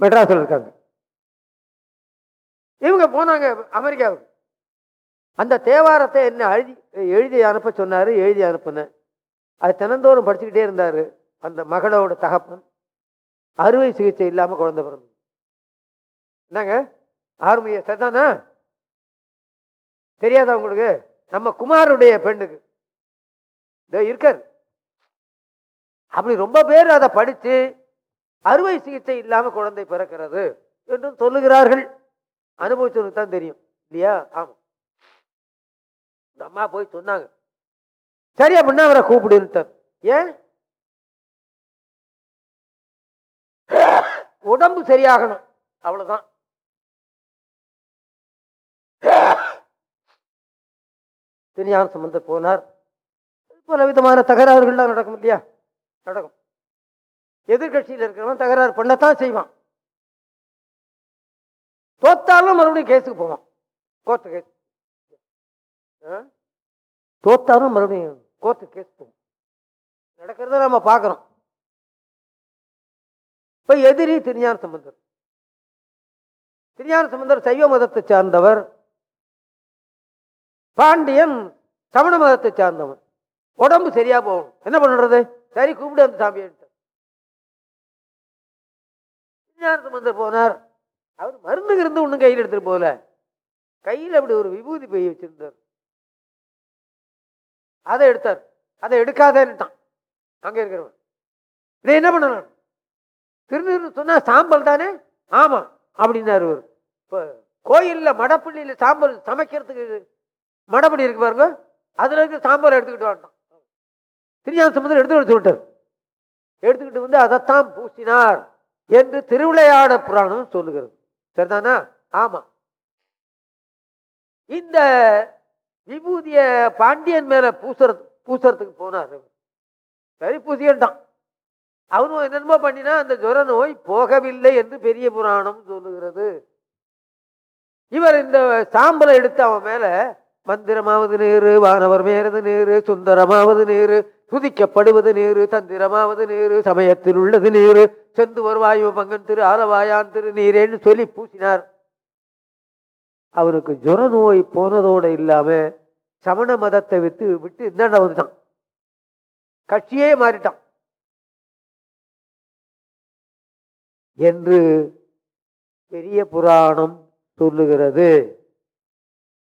மெட்ராஸில் இருக்காங்க. இவங்க போனாங்க அமெரிக்காவுக்கு. அந்த தேவாரத்தை என்ன எழுதி எழுதி அனுப்ப சொன்னார் எழுதி அனுப்புனேன் அது தினந்தோறும் படிச்சுக்கிட்டே இருந்தார் அந்த மகளோட தகப்பன். அறுவை சிகிச்சை இல்லாமல் குழந்தை பிறந்தது. என்னங்க? ஆர்மிய சரிதானா தெரியாதா உங்களுக்கு? நம்ம குமாருடைய பெண்ணுக்கு. இதோ இருக்காரு. அப்படி ரொம்ப பேர் அதை படித்து அறுவை சிகிச்சை இல்லாமல் குழந்தை பிறக்கிறது என்றும் சொல்லுகிறார்கள். அனுபவிச்சவனுக்கு தான் தெரியும். இல்லையா? ஆமாம் இந்த அம்மா போய் சொன்னாங்க. சரி அப்படின்னா அவரை கூப்பிடுன்ட்டார் ஏன்? உடம்பு சரியாகணும். அவ்வளவுதான். திருஞான சம்பந்தர் போனார். பல விதமான தகராறுகள்லாம் நடக்கும் இல்லையா? நடக்கும். எதிர்கட்சியில் இருக்கிறவன் தகராறு பண்ணத்தான் செய்வான். தோத்தாலும் மறுபடியும் கேஸுக்கு போவான். Court case. தோத்தாலும் மறுபடியும் கோர்ட்டு கேஸ் போவோம் நடக்கிறத நம்ம பார்க்குறோம். இப்போ எதிரி திருஞான சம்பந்தர். திருஞான சம்பந்தர் சைவ மதத்தை சார்ந்தவர். பாண்டியன் சமண மதத்தை சார்ந்தவன் உடம்பு சரியா போகணும் என்ன பண்ணுறது சரி கூப்பிடு அந்த சாமியை திருஞான சம்பந்தர் போனார். அவர் மருந்து இருந்து ஒன்றும் கையில் எடுத்துட்டு போகல. கையில் அப்படி ஒரு விபூதி போய் வச்சிருந்தார். அதை எடுத்தார். அதை எடுக்காதேன்னுட்டான் அங்கே இருக்கிறவன் இதை என்ன பண்ணலாம்? திருநீர்னு சொன்னால் சாம்பல் தானே? ஆமாம் அப்படின்னாரு இவர். இப்போ கோயிலில் மடப்பள்ளியில் சாம்பல் சமைக்கிறதுக்கு மடப்பள்ளி இருக்கு பாருங்க. அதில் இருக்கிற சாம்பல் எடுத்துக்கிட்டு வரட்டும் திருஞான சம்பந்தர் எடுத்து எடுத்து விட்டார். எடுத்துக்கிட்டு வந்து அதைத்தான் பூசினார் என்று திருவிளையாட புராணம் சொல்லுகிறது. சரிதானா? ஆமாம் இந்த விபூதிய பாண்டியன் மேல பூசுறது பூசுறதுக்கு போனார் சரி சரி பூசிக்கிட்டான் அவனும் என்னென்னமோ பண்ணினா அந்த ஜுர நோய் போகவில்லை என்று பெரிய புராணம் சொல்லுகிறது. இவர் இந்த சாம்பலை எடுத்து அவன் மேல மந்திரமாவது நேரு வானவர் மேறது நேரு சுந்தரமாவது நேரு துதிக்கப்படுவது நேரு தந்திரமாவது நேரு சமயத்தில் உள்ளது நேரு செந்து வருவாயு பங்கன் திரு ஆலவாயான் திரு நீரேன்னு சொல்லி பூசினார். அவனுக்கு ஜுர நோய் போனதோடு இல்லாமல் சமண மதத்தை விட்டு விட்டு இந்தாண்ட வந்துட்டான். கட்சியே மாறிட்டான். என்று பெரிய புராணம் சொல்லுகிறது.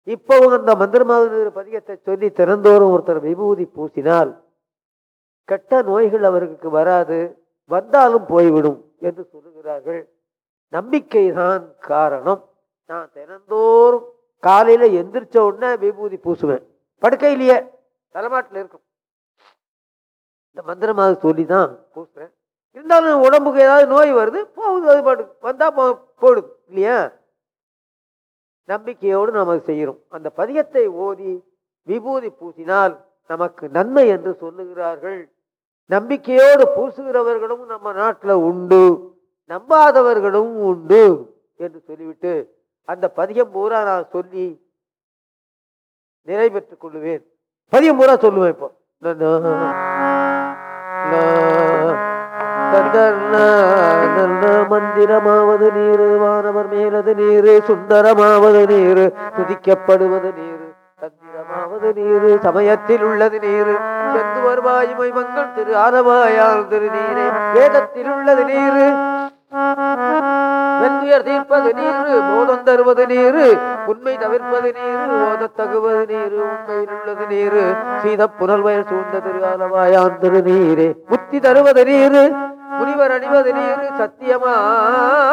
இப்பவும் அந்த மந்திரமாவது பதிகத்தை சொல்லி திறந்தோறும் ஒருத்தர் விபூதி பூசினால் கெட்ட நோய்கள் அவருக்கு வராது வந்தாலும் போய்விடும் என்று சொல்லுகிறார்கள். நம்பிக்கைதான் காரணம். நான் தினந்தோறும் காலையில் எந்திரிச்ச உடனே விபூதி பூசுவேன். படுக்கையிலேயே தலைமாட்டில் இருக்கும். இந்த மந்திரமாக சொல்லி தான் பூசுறேன். இருந்தாலும் உடம்புக்கு ஏதாவது நோய் வருது போகுது அது பாட்டு வந்தால் போ போடுது இல்லையா? நம்பிக்கையோடு நம்ம செய்கிறோம். அந்த பதிகத்தை ஓதி விபூதி பூசினால் நமக்கு நன்மை என்று சொல்லுகிறார்கள். நம்பிக்கையோடு பூசுகிறவர்களும் நம்ம நாட்டில் உண்டு நம்பாதவர்களும் உண்டு என்று சொல்லிவிட்டு அந்த பதிகம் பூரா நான் சொல்லி நிறைவேற்றிக் கொள்ளுவேன் பதிகம் பூரா சொல்லுவேன் இப்போ. மந்திரமாவது நீரு வானவர் மேலது நீரு சுந்தரமாவது நீரு துதிக்கப்படுவது நீரு தந்திரமாவது நீரு சமயத்தில் உள்ளது நீரு செந்து வருவாய் மங்கள் திரு ஆலவாயால் திரு நீரே வேதத்தில் உள்ளது நீரு. வெந்துயர் தீர்ப்பது நீரு போதம் தருவது நீரு உண்மை தவிர்ப்பது நீரு ஓதத் தகுவது நீரு உண்மையில் உள்ளது நீரு. சீத புனல்வயல் சூழ்ந்த திரு ஆலவாயான் திரு நீரே. புத்தி தருவது நீரு முனிவர் அணிவது நீரு சத்தியமாவது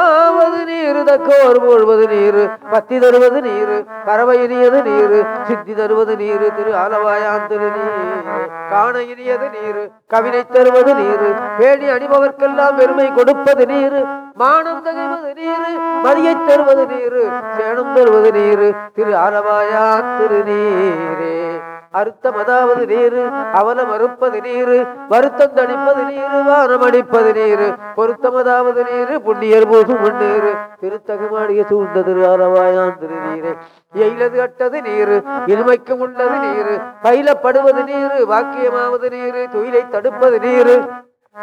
நீரு தக்கோர் போழ்வது நீரு பத்தி தருவது நீரு பறவை இனியது நீரு சித்தி தருவது நீரு திரு ஆலவாயான் திரு நீரே காண இனியது நீரு கவினை தருவது நீரு பேணி அணிபவர்க்கெல்லாம் பெருமை கொடுப்பது நீரு மானம் தகைவது நீரு மதியை தருவது நீரு சேனம் தருவது நீரு திரு ஆலவாயான் திரு நீரே. அறுத்தம் அதாவது நீரு அவலம் அறுப்பது நீரு வருத்தம் தணிப்பது நீரு வானம் அடிப்பது நீரு பொருத்தம் அதாவது நீரு புண்ணியர் போதும் நீரு திருத்தகுமாடிய சூழ்ந்தது திரு ஆலவாயான் எயிலது அட்டது நீரு இனிமைக்கும் உள்ளது நீரு பயிலப்படுவது நீரு வாக்கியமாவது நீரு துயிலை தடுப்பது நீரு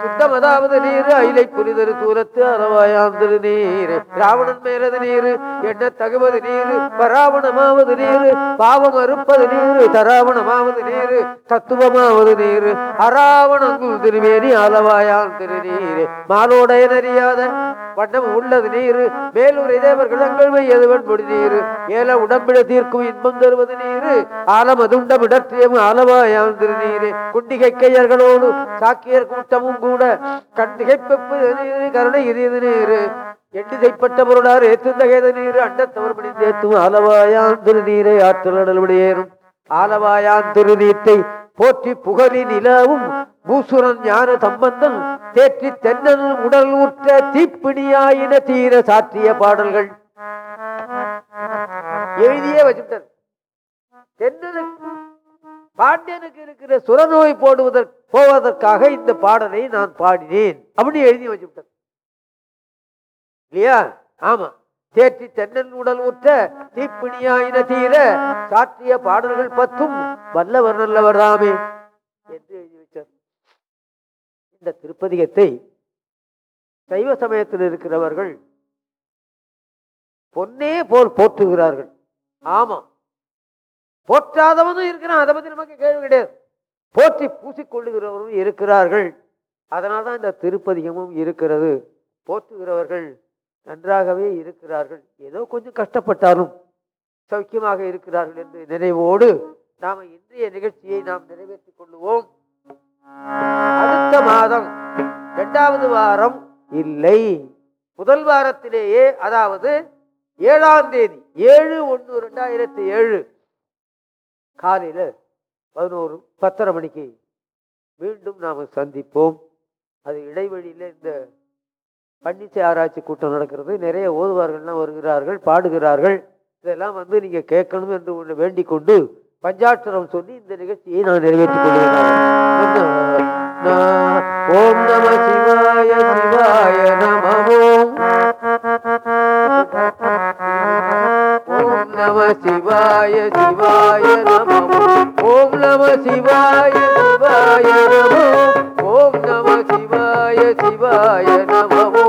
சுத்தம் அதாவது நீரு அயிலை புரிதரு தூரத்து அறவாயாந்திரு நீர். ராவணன் மேலது நீரு என்ன தகுவது நீரு பராவணமாவது நீரு பாவம் அறுப்பது நீரு தராவணமாவது நீரு தத்துவமாவது நீரு. அராவணங்குள் திருமேனி அளவாயான் நீர். மாலோடைய நறியாத வண்ணம் உள்ளது நீரு. மேலூரை தேவர்கள் அங்கள் எதுவன் முடி நீரு. ஏல உடம்பிட தீர்க்கும் இன்பம் தருவது நீரு. ஆலமதுண்டம் இடத்தியம் ஆலவாயான் திரு நீரு. குண்டிகை கையர்களோடு சாக்கியர் கூட்டமும் கூட கண்டிகைப்பு நீரு கருணை இரியது நீரு? எண்டிதைப்பட்ட பொருளார் ஏத்துந்தகைத நீர். அண்டத்தவர் மணி தேத்தும் ஆலவாயான் திருநீரை ஆற்றல் நடலுடையேறும் ஆலவாயான் திருநீத்தை போற்றி புகழி நிலவும் பூசுரன் ஞான சம்பந்தம் தேற்றி தென்னன் உடல் ஊற்ற தீப்பிணியாயின தீர சாற்றிய பாடல்கள். எழுதியே வச்சுட்டார் தென்னனுக்கு பாண்டியனுக்கு இருக்கிற சுரநோய் போடுவதற்கு போவதற்காக இந்த பாடலை நான் பாடினேன். அப்படின்னு எழுதி வச்சுட்டார் இல்லையா? ஆமா. தேற்றி தென்னன் உடல் ஊற்ற தீப்பிணியாயின தீர சாற்றிய பாடல்கள் பத்தும் வல்லவர் நல்லவர் தாமே என்று எழுதி வச்சார். இந்த திருப்பதிகத்தை சைவ சமயத்தில் இருக்கிறவர்கள் பொன்னே போல் போற்றுகிறார்கள். ஆமா. போற்றாதவனும் இருக்கிறான். அதை பத்தி நமக்கு கேள்வி கிடையாது. போற்றி பூசிக்கொள்ளுகிறவரும் இருக்கிறார்கள். அதனால்தான் இந்த திருப்பதிகமும் இருக்கிறது. போற்றுகிறவர்கள் நன்றாகவே இருக்கிறார்கள். ஏதோ கொஞ்சம் கஷ்டப்பட்டாலும் சௌக்கியமாக இருக்கிறார்கள் என்று நினைவோடு நாம இன்றைய நிகழ்ச்சியை நாம் நிறைவேற்றிக் கொள்ளுவோம். அடுத்த மாதம் இரண்டாவது வாரம் இல்லை. முதல் வாரத்திலேயே அதாவது ஏழாம் தேதி ஏழு ஒன்று ரெண்டாயிரத்தி ஏழு. காலையில் பதினோரு பத்தரை மணிக்கு மீண்டும் நாம் சந்திப்போம். அது இடைவெளியில் இந்த பன்னிச்சை ஆராய்ச்சி கூட்டம் நடக்கிறது. நிறைய ஓதுவார்கள்லாம் வருகிறார்கள் பாடுகிறார்கள். இதெல்லாம் வந்து நீங்கள் கேட்கணும் என்று ஒன்று வேண்டிக் கொண்டு பஞ்சாட்சரம் சொல்லி இந்த நிகழ்ச்சியை நான் நிறைவேற்றிக் கொள்கிறேன். ஓம் நம சிவாய சிவாய நம ஓம் नम शिवाय शिवाय नमोो। ॐ नमः शिवाय शिवाय नमोो। ॐ नमः शिवाय शिवाय नमोो।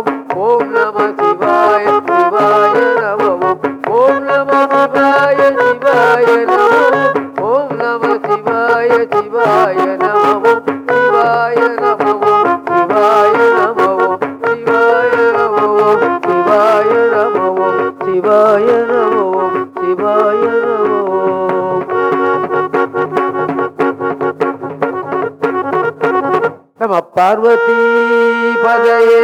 ॐ नमः शिवाय शिवाय नमो। ॐ नमय शिवाय शिवाय नमो। ॐ नमः शिवाय शिवाय नम। நம பார்வதி பதையே